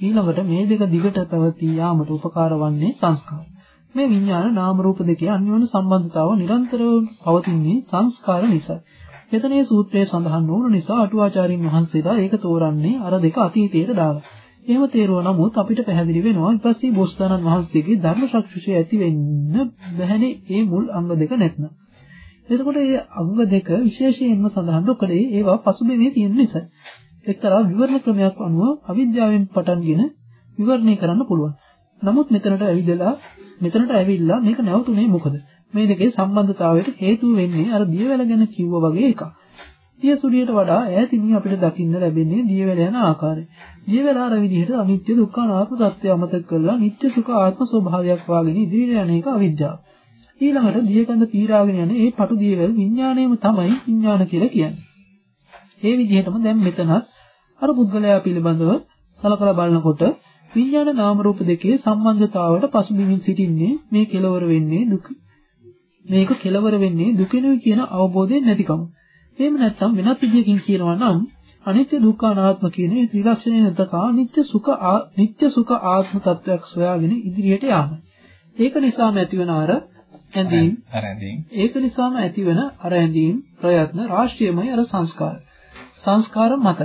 ඊළඟට මේ දෙක දිගට පැවතී යාමට උපකාර වන්නේ සංස්කාර. මේ විඥාන නාම රූප දෙකේ අන්‍යෝන්‍ය සම්බන්ධතාව නිරන්තරව පවතින්නේ සංස්කාර නිසා. මෙතනේ සූත්‍රයේ සඳහන් නොවන නිසා අටුවාචාරින් වහන්සේලා ඒක තෝරන්නේ අර දෙක අතීතයට දාලා. එහෙම තේරුවා නමුත් අපිට පැහැදිලි වෙනවා ඊපස්සේ බෝසතාණන් වහන්සේගේ ධර්ම ශක්තිය ඇති වෙන්න බැහැනේ මේ මුල් අංග දෙක නැත්නම්. එතකොට මේ අංග දෙක විශේෂයෙන්ම සඳහන් නොකළේ ඒවා පසුබිමේ තියෙන නිසා. එක්තරා විවරණ ක්‍රමයක් අනුව අවිද්‍යාවෙන් පටන්ගෙන විවරණය කරන්න පුළුවන්. නමුත් මෙතනට ඇවිදලා මෙතනට ඇවිල්ලා මේක නැවතුනේ මොකද? මේ දෙකේ සම්බන්ධතාවයට හේතු වෙන්නේ අර දියවැල ගැන කිව්වා වගේ එකක්. දියසුලියට වඩා ඈතින් අපිට දකින්න ලැබෙන්නේ දියවැල යන ආකාරය. දියවැල අර විදිහට අනිත්‍ය දුක්ඛ අනාත්ම தත්ත්වය අමතක කරලා නිත්‍ය සුඛ ආත්ම ස්වභාවයක් වාගෙන ඉදිරියට යන එක අවිද්‍යාව. ඊළඟට දියකඳ පීරාගෙන යන ඒ පටු දියවැල් විඥාණයම තමයි විඥාන කියලා කියන්නේ. ඒ විදිහටම දැන් මෙතනත් අර පුද්ගලයා පිළිබඳව සලකලා බලනකොට විඥාන නාම රූප දෙකේ සම්බන්ධතාවයට පසුබිමින් සිටින්නේ මේ කෙලවර වෙන්නේ දුක. මේක කෙලවර වෙන්නේ දුකිනුයි කියන අවබෝධයෙන් නැතිකම. එහෙම නැත්නම් වෙනත් විදියකින් කියනවා නම් අනිත්‍ය දුක්ඛ අනාත්ම කියන මේ ත්‍රිලක්ෂණය නැතකා නිත්‍ය සුඛ නිත්‍ය සුඛ ආත්ම තත්වයක් සොයාගෙන ඉදිරියට යාම. ඒක නිසාම ඇතිවන අර ඇඳීම් අර ඇඳීම් ඒක නිසාම ඇතිවන අර ඇඳීම් ප්‍රයත්න රාශියමයි අර සංස්කාර. සංස්කාර මත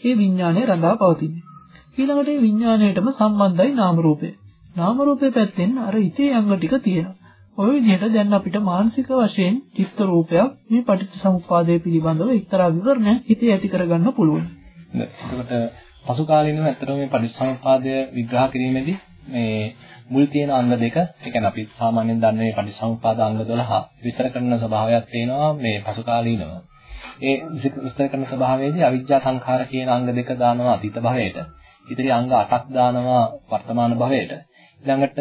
මේ විඥානය රඳා පවතින්නේ. ඊළඟට මේ විඥාණයටම සම්බන්ධයි නාම රූපය. නාම රූපේ පැත්තෙන් අර ඉතේ අංග ටික තියෙනවා. ඔය විදිහට දැන් අපිට මානසික වශයෙන් චිත්ත රූපයක් මේ පටිච්චසමුප්පාදය පිළිබඳව එක්තරා විවරණයක් හිතේ ඇති කරගන්න පුළුවන්. එතකොට පසු කාලිනව ඇත්තටම මේ පටිච්චසමුප්පාදය විග්‍රහ කිරීමේදී මේ මුල් තියෙන අංග දෙක, ඒ කියන්නේ අපි සාමාන්‍යයෙන් දන්න මේ පටිච්චසමුප්පාද අංග 12 විස්තර කරන ස්වභාවයක් තියෙනවා මේ පසු කාලීනව. ඒ විස්තර කරන ස්වභාවයේදී අවිජ්ජා සංඛාර කියන අංග දෙක දානවා අතීත භවයට. ඉතිරි අංග 8ක් දානවා වර්තමාන භවයට. ඊළඟට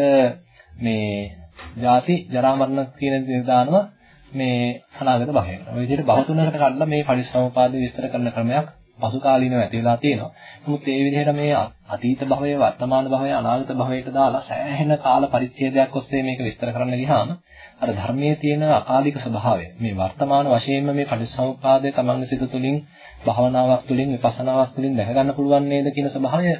මේ ජාති ජරා මරණ කියන දේ දානවා මේ අනාගත භවයට. ඔය විදිහට භව තුනකට කඩලා මේ පරිසම්පාද විස්තර කරන ක්‍රමයක් පසු කාලීනව ඇති වෙලා තියෙනවා. නමුත් ඒ විදිහට මේ අතීත භවය, වර්තමාන භවය, අනාගත භවයට දාලා සෑහෙන කාල පරිච්ඡේදයක් ඔස්සේ මේක විස්තර කරන්න ගියාම අර ධර්මයේ තියෙන අකාලික ස්වභාවය මේ වර්තමාන වශයෙන්ම මේ පරිසම්පාදයේ තමන්ගේ සිත තුළින් භවනාවක් තුළින් විපස්සනාවක් තුළින් දැක ගන්න පුළුවන් නේද කියන ස්වභාවය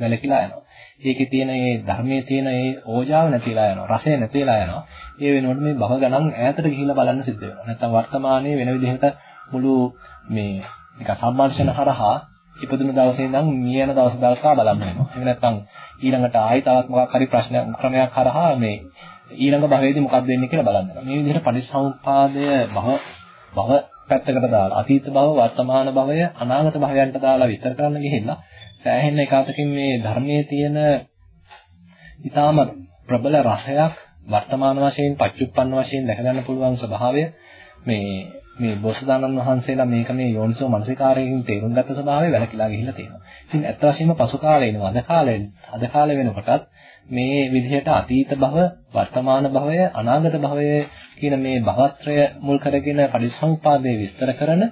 වැලකිලා යනවා. ඒකේ තියෙන මේ ධර්මයේ තියෙන මේ ඕජාව නැතිලා යනවා. රසය නැතිලා යනවා. ඒ වෙනුවට මේ භව ගණන් ඈතට ගිහිල්ලා බලන්න සිද්ධ වෙනවා. නැත්තම් වර්තමානයේ වෙන විදිහකට මුළු මේ නික සම්මාර්ෂණ හරහා ඉපදුණු දවසේ ඉඳන් මිය යන දවස් දක්වා බලන්න වෙනවා. එහෙම නැත්නම් ඊළඟට ආයි තවත් මොකක් හරි ප්‍රශ්න ක්‍රමයක් හරහා මේ ඊළඟ භවයේදී මොකක්ද වෙන්නේ කියලා බලන්න. මේ විදිහට පරිසම්පාදය භව භව පැත්තකට දාලා අතීත භව වර්තමාන භවය අනාගත භවයන්ට දාලා විතර කරන්න ගිහිල්ලා සෑහෙන එකතකින් මේ ධර්මයේ තියෙන ඊටාම ප්‍රබල රසයක් වර්තමාන වශයෙන් පච්චුප්පන්න වශයෙන් දැක ගන්න පුළුවන් ස්වභාවය මේ මේ බෝසතාණන් වහන්සේලා මේක මේ යෝනිසෝ මනසිකාරයෙන් තේරුම් ගත්ත ස්වභාවය වැළකීලා ගිහිල්ලා තියෙනවා. ඉතින් ඇත්ත වශයෙන්ම පසු කාලේ එනවා අද කාලේ අද කාලේ වෙනකොටත් මේ විදිහට අතීත භව, වර්තමාන භවය, අනාගත භවය කියන මේ භවත්‍රය මුල් කරගෙන පරිසම්පාදයේ විස්තර කරන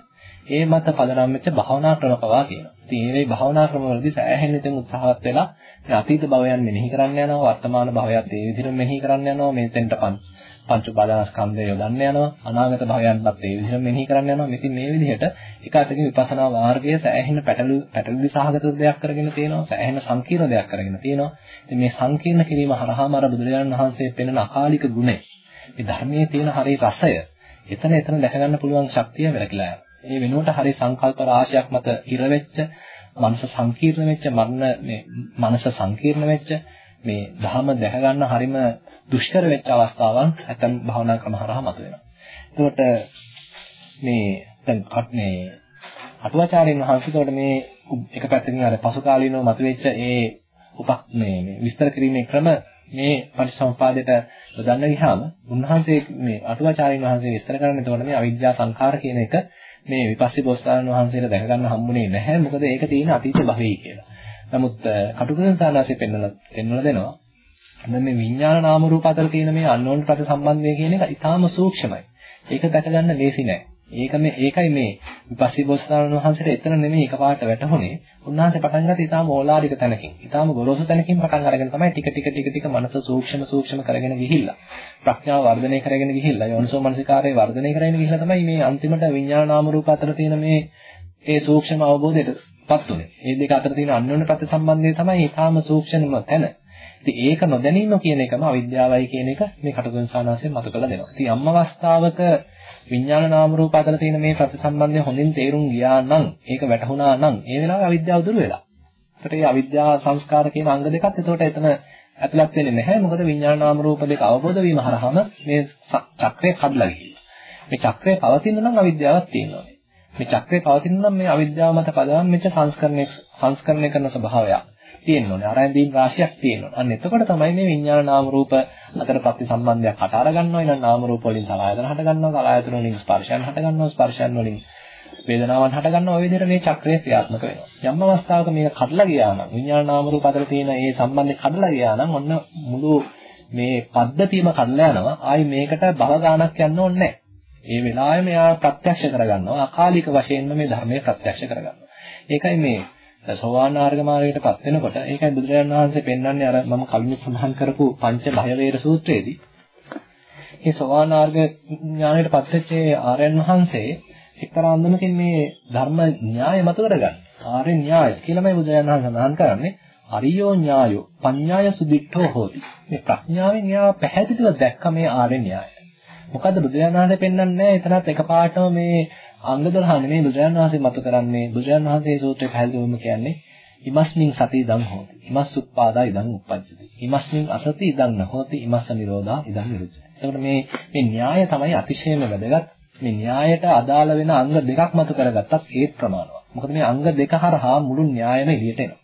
ඒ මත පදනම් වෙච්ච භාවනා ක්‍රම පවා තියෙනවා. ඉතින් මේ භාවනා ක්‍රමවලදී සෑහෙන ඉතින් උත්සාහවත් වෙලා මේ අතීත භවයන් මෙනෙහි කරන්න යනවා, වර්තමාන භවයත් ඒ විදිහට මෙනෙහි කරන්න යනවා, මෙතෙන්ට පංච උපාදානස්කන්ධය යොදන්න යනවා, අනාගත භවයන්වත් ඒ විදිහට මෙනෙහි කරන්න යනවා. ඉතින් මේ විදිහට එක අතකින් විපස්සනා මාර්ගය සෑහෙන පැටලු පැටලි සහගත දෙයක් කරගෙන තියෙනවා, සෑහෙන සංකීර්ණ දෙයක් කරගෙන තියෙනවා. ඉතින් මේ සංකීර්ණ කිරීම හරහාම අර බුදුරජාණන් වහන්සේ පෙන්වන අකාලික ගුණය, මේ ධර්මයේ තියෙන හරි රසය, එතන එතන දැක ගන්න පුළුවන් ශක්තිය වෙලකිලා යනවා. ඒ වෙනුවට හරි සංකල්ප රාශියක් මත ඉර වෙච්ච මනස සංකීර්ණ වෙච්ච මරණ මේ මනස සංකීර්ණ වෙච්ච මේ ධහම දැක ගන්න හරිම දුෂ්කර වෙච්ච අවස්ථාවන් නැත්නම් භවනා ක්‍රම හරහා මතුවෙනවා. එතකොට මේ දැන් මේ අටුවාචාර්යන් වහන්සේට මේ එක පැත්තකින් අර පසු කාලීනව මතුවෙච්ච ඒ උපක් මේ විස්තර කිරීමේ ක්‍රම මේ පටිසම්පාදයට යොදන්න ගියාම උන්වහන්සේ මේ අටුවාචාර්යන් වහන්සේ විස්තර කරන්නේ එතකොට මේ අවිද්‍යා සංඛාර කියන එක මේ විපස්සී බෝසතාණන් වහන්සේලා දැක ගන්න හම්බුනේ නැහැ. මොකද ඒක තියෙන අතීත භවයේ කියලා. නමුත් කටුකුරුන් සානාසේ පෙන්වලා පෙන්වලා දෙනවා. දැන් මේ විඥාන නාම රූප අතර තියෙන මේ අන්නෝන් ප්‍රති සම්බන්ධය කියන එක ඊටාම සූක්ෂමයි. ඒක දැක ගන්න ලේසි නෑ. ඒක මේ ඒකයි මේ විපස්සී බෝසතාණන් වහන්සේට එතන නෙමෙයි එකපාරට වැටහුනේ. උන්වහන්සේ පටන් ගත්තේ ඊටාම ඕලාරික තැනකින්. ඊටාම ගොරෝසු තැනකින් පටන් අරගෙන තමයි ටික ටික ටික ටික මනස සූක්ෂම සූක්ෂම කරගෙන ගිහිල්ලා. ප්‍රඥාව වර්ධනය කරගෙන ගිහිල්ලා යෝනිසෝ මනසිකාරය වර්ධනය කරගෙන ගිහිල්ලා තමයි මේ අන්තිමට විඥාන නාම රූප අතර තියෙන මේ ඒ සූක්ෂම අවබෝධයට පත් උනේ. මේ දෙක අතර තියෙන අන්‍යෝන්‍ය ප්‍රතිසම්බන්ධය තමයි ඊටාම සූක්ෂමම තැන. ඉතින් ඒක නොදැනීම කියන එකම අවිද්‍යාවයි කියන එක මේ කටුකුරුන් සානාසයෙන් මතක කරලා දෙනවා. ඉතින් අම්ම අවස්ථාවක විඥාන නාම රූප අතර තියෙන මේ ප්‍රතිසම්බන්ධය හොඳින් තේරුම් ගියා නම් ඒක වැටහුණා නම් ඒ වෙලාවේ අවිද්‍යාව දුර වෙලා. ඒකට මේ අවිද්‍යාව සංස්කාර කියන අංග දෙකත් එතකොට එතන ඇතුළත් වෙන්නේ නැහැ. මොකද විඥාන නාම රූප දෙක අවබෝධ වීම හරහාම මේ චක්‍රය කඩලා ගිහිල්ලා. මේ චක්‍රය පවතින නම් අවිද්‍යාවක් තියෙනවා. මේ චක්‍රය පවතින නම් මේ අවිද්‍යාව මත පදනම් වෙච්ච සංස්කරණය සංස්කරණය කරන ස්වභාවයක් තියෙන්න ඕනේ. අරැඳීම් රාශියක් තියෙන්න ඕනේ. අන්න එතකොට තමයි මේ විඥාන නාම රූප අතර ප්‍රති සම්බන්ධයක් හට අර ගන්නවා. ඊළඟ නාම රූප වලින් සලආයතන හට ගන්නවා. සලආයතන වලින් ස්පර්ශයන් හට ගන්නවා. ස්පර්ශයන් වලින් වේදනාවන් හට ගන්නවා. ඔය විදිහට මේ චක්‍රය ක්‍රියාත්මක වෙනවා. යම් අවස්ථාවක මේක කඩලා ගියා නම් විඥාන නාම රූප අතර තියෙන මේ සම්බන්ධය කඩලා ගියා නම් ඔන්න මුළු මේ පද්ධතියම කඩලා යනවා. ආයි මේකට බල ගානක් යන්න ඕනේ නැහැ. ඒ වෙලාවෙම එයා ප්‍රත්‍යක්ෂ කරගන්නවා. අකාලික වශයෙන්ම මේ ධර්මය ප්‍රත්‍යක්ෂ කරගන්නවා. ඒකයි මේ සෝවාන් ආර්ග මාර්ගයටපත් වෙනකොට ඒකයි බුදුරජාණන් වහන්සේ පෙන්වන්නේ අර මම කලින් සඳහන් කරපු පංච භය වේර සූත්‍රයේදී මේ සෝවාන් ආර්ග ඥානයටපත් වෙච්ච ආර්යයන් වහන්සේ එක්තරා අන්දමකින් මේ ධර්ම න්‍යාය මත කරගන්න. ආර්ය න්‍යාය කියලාමයි බුදුරජාණන් වහන්සේ සඳහන් කරන්නේ අරියෝ ඥායෝ පඤ්ඤාය සුදිට්ඨෝ හෝති. මේ ප්‍රඥාවෙන් එයා පැහැදිලිව දැක්ක මේ ආර්ය න්‍යාය. මොකද බුදුරජාණන් වහන්සේ පෙන්වන්නේ එතනත් එකපාරටම මේ අංග 12 නෙමෙයි බුදුරජාණන් වහන්සේ මතු කරන්නේ. බුදුරජාණන් වහන්සේ සූත්‍රයේ පැහැදිලිවම කියන්නේ ඉමස්මින් සති ඉදං හෝති. ඉමස් උප්පාදා ඉදං උප්පජ්ජති ඉමස්මින් අසති ඉදං නහෝති. ඉමස්ස නිරෝධා ඉදං නිරුද්ධති එතකොට මේ මේ න්‍යාය තමයි අතිශයම වැදගත්. මේ න්‍යායට අදාළ වෙන අංග දෙකක් මතු කරගත්තත් ඒත් ප්‍රමාණවත්. මොකද මේ අංග දෙක හරහා මුළු න්‍යායම එළියට එනවා.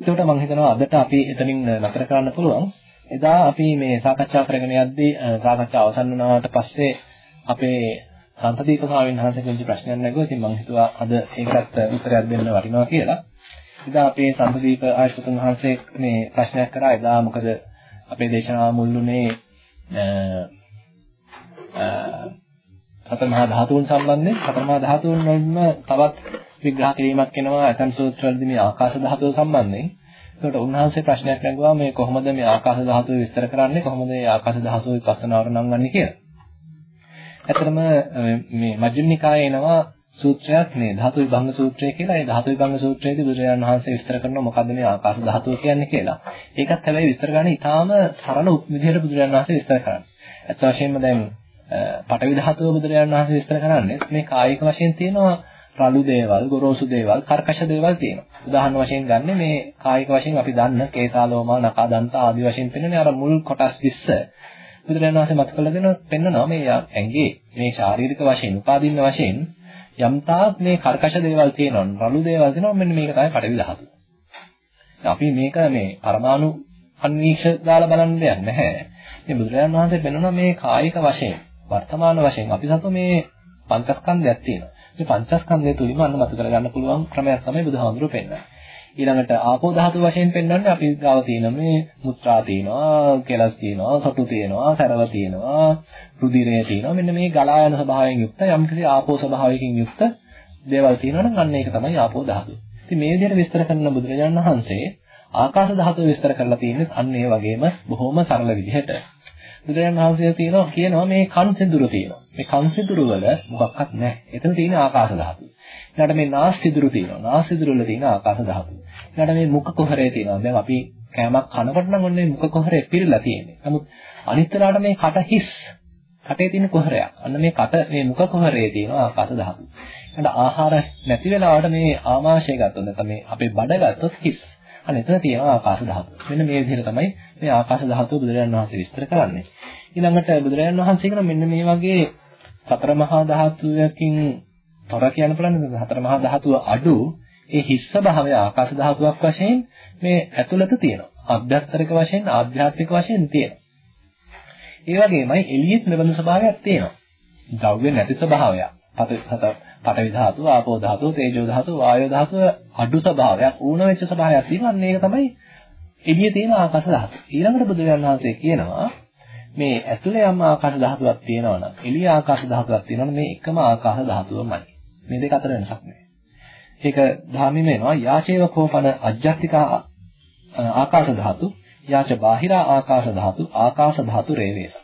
එතකොට මම හිතනවා අදට අපි එතනින් නතර කරන්න පුළුවන්. එදා අපි මේ සාකච්ඡා කරගෙන යද්දී සාකච්ඡා අවසන් වුණාට පස්සේ අපේ සම්පදීප ස්වාමීන් වහන්සේ කිසි ප්‍රශ්නයක් නැගුවා. ඉතින් මම හිතුවා අද ඒකටත් උත්තරයක් දෙන්න වටිනවා කියලා. එදා අපේ සම්පදීප ආයතන වහන්සේ මේ ප්‍රශ්නයක් කරා. එදා මොකද අපේ දේශනාව මුල්ුනේ සතර මහා ධාතුන් සම්බන්ධයෙන් සතර මහා ධාතුන් වලින්ම තවත් විග්‍රහ කිරීමක් වෙනවා ඇතම් සූත්‍රවලදී මේ ආකාශ ධාතුව සම්බන්ධයෙන්. ඒකට උන්වහන්සේ ප්‍රශ්නයක් නැගුවා මේ කොහොමද මේ ආකාශ ධාතුව විස්තර කරන්නේ කොහොමද මේ ආකාශ ධාතුව විපස්සනාවට නම් ගන්නේ කියලා. ඇත්තටම මේ මජ්ක්‍ධිම නිකායේ එනවා සූත්‍රයක් නේ ධාතු විභංග සූත්‍රය කියලා. ඒ ධාතු විභංග සූත්‍රයේදී බුදුරජාණන් වහන්සේ විස්තර කරනවා මොකද්ද මේ ආකාශ ධාතුව කියන්නේ කියලා. ඒකත් හැබැයි විස්තර කරන්නේ ඊටාම සරල විදිහට බුදුරජාණන් වහන්සේ විස්තර කරන්නේ. ඇත්ත වශයෙන්ම දැන් පඨවි ධාතුව බුදුරජාණන් වහන්සේ විස්තර කරන්නේ මේ කායික වශයෙන් තියෙනවා රළු දේවල්, ගොරෝසු දේවල්, කර්කශ දේවල් තියෙනවා. උදාහරණ වශයෙන් ගන්න මේ කායික වශයෙන් අපි දන්න කේසාලෝමා, නකා දන්ත ආදී වශයෙන් පෙන්වන්නේ අර මුල් කොටස් 20 බුදුරජාණන් වහන්සේ මත කළ දෙනවා පෙන්නනවා මේ ඇඟේ මේ ශාරීරික වශයෙන් උපාදින්න වශයෙන් යම් තාක් මේ කර්කශ දේවල් තියෙනවා රළු දේවල් තියෙනවා මෙන්න මේක තමයි පටවි ධාතුව. අපි මේක මේ පරමාණු අන්වීක්ෂ දාලා බලන්න දෙයක් නැහැ. මේ බුදුරජාණන් වහන්සේ පෙන්වනවා මේ කායික වශයෙන් වර්තමාන වශයෙන් අපි සතු මේ පංචස්කන්ධයක් තියෙනවා. මේ පංචස්කන්ධය තුලින්ම අන්න මත කරගන්න පුළුවන් ක්‍රමයක් තමයි බුදුහාමුදුරුවෝ පෙන්වන්නේ. ඊළඟට ආපෝ ධාතු වශයෙන් පෙන්වන්නේ අපි ගාව තියෙන මේ මුත්‍රා තියෙනවා, කෙලස් තියෙනවා, සොටු තියෙනවා, සරව තියෙනවා, රුධිරය තියෙනවා. මෙන්න මේ ගලා යන ස්වභාවයෙන් යුක්ත යම්කිසි ආපෝ ස්වභාවයකින් යුක්ත දේවල් තියෙනවා නම් අන්න ඒක තමයි ආපෝ ධාතුව. ඉතින් මේ විදිහට විස්තර කරන බුදුරජාණන් වහන්සේ ආකාශ ධාතුව විස්තර කරලා තියෙන්නේ අන්න ඒ වගේම බොහොම සරල විදිහට. බුදුරජාණන් වහන්සේ තියෙනවා කියනවා මේ කන් සිදුරු තියෙනවා. මේ කන් සිදුරු වල මොකක්වත් නැහැ. එතන තියෙන ආකාශ ධාතුව. ඊළඟට මේ නාස් සිදුරු තියෙනවා. නාස් සිදුරු වල තියෙන ආකාශ ධාතුව. ඊළඟට මේ මුඛ කොහරේ තියෙනවා. දැන් අපි කෑමක් කනකොට නම් ඔන්නේ මුඛ කොහරේ පිරලා තියෙන්නේ. නමුත් අනිත් වෙලාවට මේ කට හිස්. කටේ තියෙන කොහරයක්. අන්න මේ කට මේ මුඛ කොහරේ තියෙන ආකාශ ධාතුව. ඊළඟට ආහාර නැති වෙලාවට මේ ආමාශය ගත්තොත් නැත්නම් මේ අපේ බඩ ගත්තොත් හිස්. අන්න එතන තියෙනවා ආකාශ ධාතුව. මෙන්න මේ විදිහට තමයි මේ ආකාශ ධාතුව බුදුරජාණන් වහන්සේ විස්තර කරන්නේ. ඊළඟට බුදුරජාණන් වහන්සේ කියන මෙන්න මේ වගේ සතර මහා ධාතුවකින් තොර කියන්න පුළුවන් හතර මහා ධාතුව අඩු ඒ හිස්ස භාවය ආකාශ ධාතුවක් වශයෙන් මේ ඇතුළත තියෙනවා. අභ්‍යන්තරික වශයෙන් ආධ්‍යාත්මික වශයෙන් තියෙනවා. ඒ වගේමයි එළියෙත් මෙබඳු ස්වභාවයක් තියෙනවා. ද්‍රව්‍ය නැති ස්වභාවයක්. පඨවි ධාතුව, ආපෝ ධාතුව, තේජෝ ධාතුව, වායෝ ධාතුව අඩු ස්වභාවයක්, ඌණ වෙච්ච ස්වභාවයක් තියෙනවා. අන්න ඒක තමයි එළියේ තියෙන ආකාශ ධාතුව. ඊළඟට බුදුරජාණන් වහන්සේ කියනවා මේ ඇතුලේ යම් ආකාශ ධාතුවක් තියෙනවා නම් එළිය ආකාශ ධාතුවක් තියෙනවා නම් මේ එකම ආකාශ ධාතුවමයි. මේ දෙක අතර වෙනසක් නැහැ. ඒක ධාමිම වෙනවා යාචේව කෝපන අජ්ජත්තික ආකාශ ධාතු යාච බාහිරා ආකාශ ධාතු ආකාශ ධාතු රේවේස.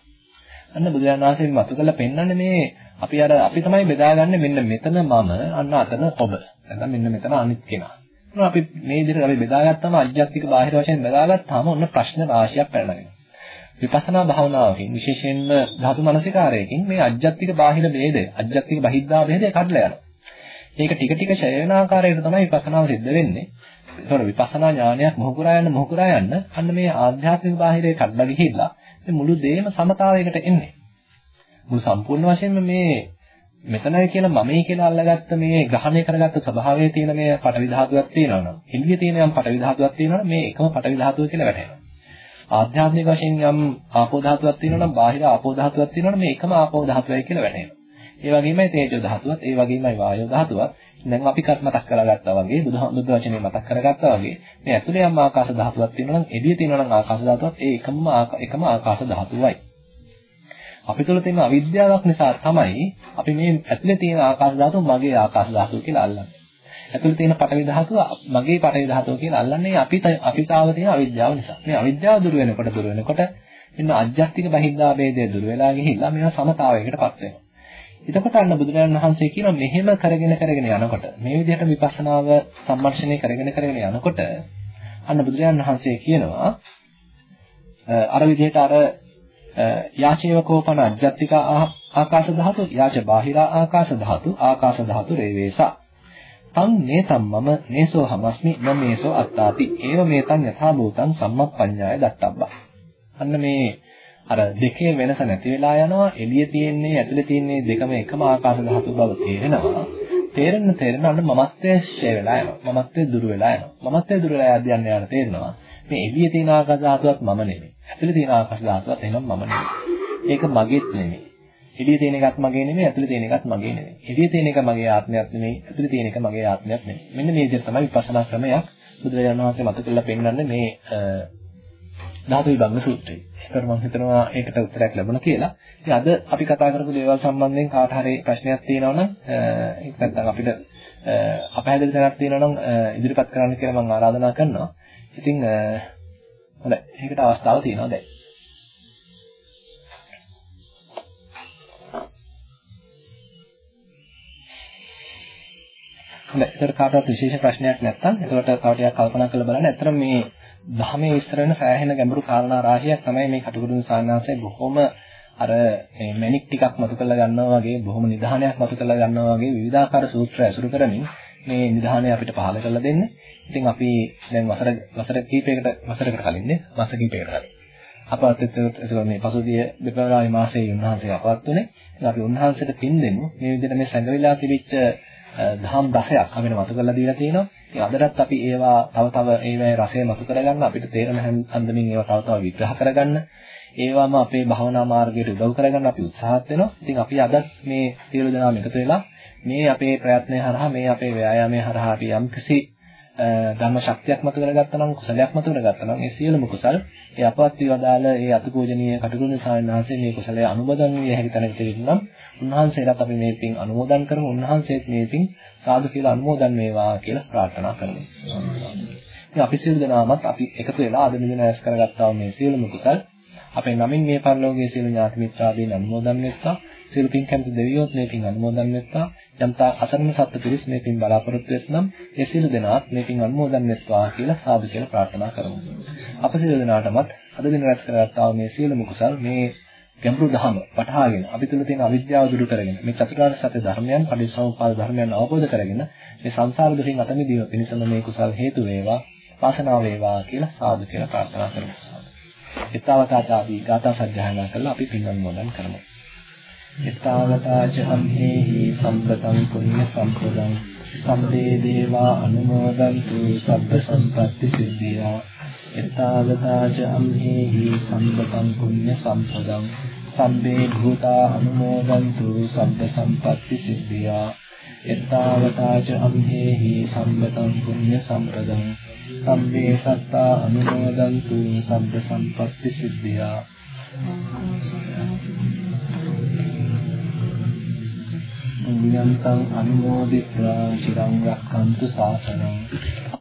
අන්න බුදුරජාණන් වහන්සේ මතු කළ පෙන්වන්නේ මේ අපි අර අපි තමයි බෙදාගන්නේ මෙන්න මෙතන මම අන්න අතන ඔබ. නැත්නම් මෙන්න මෙතන අනිත් කෙනා. අපි මේ විදිහට අපි බෙදාගත්තම අධ්‍යාත්මික බාහිර වශයෙන් බෙදාගත්තාම ඔන්න ප්‍රශ්න රාශියක් පැනනගෙන. විපස්සනා භාවනාවකින් විශේෂයෙන්ම ධාතු මනසිකාරයකින් මේ අධ්‍යාත්මික බාහිර ભેදය, අධ්‍යාත්මික බහිද්දා ભેදය කඩලා යනවා. මේක ටික ටික ඡය වෙන ආකාරයට තමයි විපස්සනාව සිද්ධ වෙන්නේ. ඒතකොට විපස්සනා ඥානයක් මොහු කරා යන්න මොහු කරා යන්න අන්න මේ ආධ්‍යාත්මික බාහිරේ කඩලා ගිහිල්ලා මේ මුළු දේම සමතාවයකට එන්නේ. මුළු සම්පූර්ණ වශයෙන්ම මේ මෙතනයි කියලා මමයි කියලා අල්ලගත්ත මේ ග්‍රහණය කරගත්ත ස්වභාවයේ තියෙන මේ පටවි ධාතුවක් තියෙනවා නම් එළියේ තියෙන යම් පටවි ධාතුවක් තියෙනවා නම් මේ එකම පටවි ධාතුව කියලා වැටහෙනවා. ආධ්‍යාත්මික වශයෙන් යම් ආපෝ ධාතුවක් තියෙනවා නම් බාහිර ආපෝ ධාතුවක් තියෙනවා නම් මේ එකම ආපෝ ධාතුවයි කියලා වැටහෙනවා. ඒ වගේමයි තේජෝ ධාතුවත්, ඒ වගේමයි වායෝ ධාතුවත්. දැන් අපි කත් මතක් කරගත්තා වගේ බුදුහාමුදුරුවෝ වචනේ මතක් කරගත්තා වගේ මේ ඇතුලේ යම් ආකාශ ධාතුවක් තියෙනවා නම් එළියේ තියෙනවා නම් ආකාශ ධාතුවත් ඒ එකම එකම ආකාශ ධාතුවයි. අපි තුළ තියෙන අවිද්‍යාවක් නිසා තමයි අපි මේ ඇතුලේ තියෙන ආකාශ ධාතුව මගේ ආකාශ ධාතුව කියලා අල්ලන්නේ. ඇතුලේ තියෙන පඨවි ධාතුව මගේ පඨවි ධාතුව කියලා අල්ලන්නේ අපි අපිතාව තියෙන අවිද්‍යාව නිසා. මේ අවිද්‍යාව දුර වෙනකොට දුර වෙනකොට මෙන්න අජ්ජත්තික බහිද්දා ભેදය දුර වෙලා ගිහිල්ලා මේවා සමතාවයකටපත් වෙනවා. එතකොට අන්න බුදුරජාණන් වහන්සේ කියනවා මෙහෙම කරගෙන කරගෙන යනකොට මේ විදිහට විපස්සනාව සම්මර්ෂණය කරගෙන කරගෙන යනකොට අන්න බුදුරජාණන් වහන්සේ කියනවා අර විදිහට අර යාචේව කෝපන අජ්ජත්තික ආකාශ ධාතු යාච බාහිරා ආකාශ ධාතු ආකාශ ධාතු රේවේසා. තං නේතම් මම නේසෝ හමස්මි නමේසෝ අත්තාති ඒව මේතං යථා භූතං සම්මප්පඤ්ඤාය දත්තබ්බා. අන්න මේ අර දෙකේ වෙනස නැති වෙලා යනවා. එළියේ තියෙන්නේ ඇතුලේ තියෙන්නේ දෙකම එකම ආකාශ ධාතු බව තේරෙනවා. තේරෙන්න තේරෙන අන්න මමත්වයේ ෂේ වෙලා යනවා. මමත්වයේ දුර වෙලා යනවා. මමත්වයේ දුර වෙලා යද්දී යන තේරෙනවා මේ එළියේ තියෙන ආකාශ ධාතුවත් මම නෙමෙයි. ඇතුලේ තියෙන ආකාශ ධාතුවත් එහෙනම් මම නෙමෙයි. ඒක මගේත් නෙමෙයි. එළියේ තියෙන එකත් මගේ නෙමෙයි ඇතුලේ තියෙන එකත් මගේ නෙමෙයි. එළියේ තියෙන එක මගේ ආත්මයක් නෙමෙයි ඇතුලේ තියෙන එක මගේ ආත්මයක් නෙමෙයි. මෙන්න මේ විදිහට තමයි විපස්සනා ක්‍රමයක් බුදුරජාණන් වහන්සේ මතක කරලා පෙන්නන්නේ මේ ධාතු විභංග සූත්‍රයේ. ඒකට මම හිතනවා ඒකට උත්තරයක් ලැබුණා කියලා. ඉතින් අද අපි කතා කරපු දේවල් සම්බන්ධයෙන් කාට හරි ප්‍රශ්නයක් තියෙනවා නම් ඒක නැත්නම් අපිට අපහැදිලි තැනක් තියෙනවා නම් ඉදිරිපත් කරන්න කියලා මම ආරාධනා කරනවා. ඉතින් හොඳයි. ඒකට අවස්ථාව තියෙනවා දැන්. හොඳයි. ඒකට කාටවත් විශේෂ ප්‍රශ්නයක් නැත්නම් ඒකට තව ටිකක් කල්පනා කරලා බලන්න. ඇත්තටම මේ ධර්මයේ විස්තර වෙන සෑහෙන ගැඹුරු කාරණා රාශියක් තමයි මේ කටුකුරුන් සාන්නාංශයේ බොහොම අර මේ මැනික් ටිකක් මතු කරලා ගන්නවා වගේ බොහොම නිධානයක් මතු කරලා ගන්නවා වගේ විවිධාකාර සූත්‍ර ඇසුරු කරමින් මේ නිධානය අපිට පහල කරලා දෙන්නේ. ඉතින් අපි දැන් වසර වසර කීපයකට වසරකට කලින්නේ මාස කීපයකට කලින් අපවත් එතකොට මේ පසුගිය දෙපළාලි මාසයේ උන්වහන්සේ අපවත් උනේ. ඉතින් අපි උන්වහන්සේට පින් දෙමු. මේ විදිහට මේ සැඟවිලා තිබිච්ච දහම් දහයක් අපිට මතු කරලා දීලා තියෙනවා. ඉතින් අදටත් අපි ඒවා තව තව ඒවායේ රසය මතු කරගන්න අපිට තේරෙන හන්දමින් ඒවා තව තව විග්‍රහ කරගන්න ඒවාම අපේ භවනා මාර්ගයට උදව් කරගන්න අපි උත්සාහත් වෙනවා. ඉතින් අපි අදත් මේ සියලු දෙනාම එකතු වෙලා මේ අපේ ප්‍රයත්නය හරහා මේ අපේ ව්‍යායාමය හරහා අපි යම්කිසි ධර්ම ශක්තියක් මතු කරගත්තා නම් කුසලයක් මතු කරගත්තා නම් ඒ සියලුම කුසල් ඒ අපවත් වේදාල ඒ අතිපූජනීය කටුකුරුණ ස්වාමීන් වහන්සේ මේ කුසලය අනුමೋದන් විය හැකි තැනක සිටිනම් උන්වහන්සේලාත් අපි මේ පින් අනුමෝදන් කරමු උන්වහන්සේත් මේ පින් සාදු කියලා අනුමෝදන් වේවා කියලා ප්‍රාර්ථනා කරමු. ඉතින් අපි සියලු දෙනාමත් අපි එකතු වෙලා අද දින ඇස් කරගත්තා මේ සියලුම කුසල් අපේ නමින් මේ පරිලෝකයේ සියලු ඥාති මිත්‍රාදීන් අනුමෝදන් වෙත්තා. සියලු පින් කැමති දෙවියොත් මේ පින් අනුමෝදන් වෙත්තා. යම්තා අසරණ සත්ත්ව පිරිස් මේ පින් බලාපොරොත්තු වෙත්නම් ඒ සියලු දෙනාත් මේ පින් අනුමෝදන් වෙත්වා කියලා සාදු කියලා ප්‍රාර්ථනා කරමු. අප සියලු දෙනාටමත් අද දින රැස් කරගත්තා මේ සියලුම කුසල් මේ ගැඹුරු ධහම වටහාගෙන අපි තුල තියෙන අවිද්‍යාව දුරු කරගෙන මේ චතුරාර්ය සත්‍ය ධර්මයන් පරිසම්පාද ධර්මයන් අවබෝධ කරගෙන මේ සංසාර දුකින් අත මිදීම පිණිසම මේ කුසල් හේතු වේවා වාසනාව වේවා කියලා සාදු කියලා ප්‍රාර්ථනා කරමු. ඊතාවතාදී ගාථා සජ්ජායනා කරලා අපි පින් අනුමෝදන් කරමු. ඊතාවතාච අම්හෙහි සම්පතං පුඤ්ඤ සම්පදං සම්පේ දේවා අනුමෝදන්තු සබ්බ සම්පත්‍ති සිද්ධියා ඊතාවතාච අම්හෙහි සම්පතං පුඤ්ඤ සම්පදං සම්බේ භූතා අනුමෝදන්තු සබ්බ සම්පත්‍ති සිද්ධියා එත්තාවතාච අම්හෙහි සම්බතං පුඤ්ඤ සම්පදං සම්මේ සත්තා අනුමෝදන්තු සබ්බ සම්පත්‍ති සිද්ධියා පුඤ්ඤන්තං අනුමෝදිත්වා. චිරං රක්ඛන්තු ශාසනං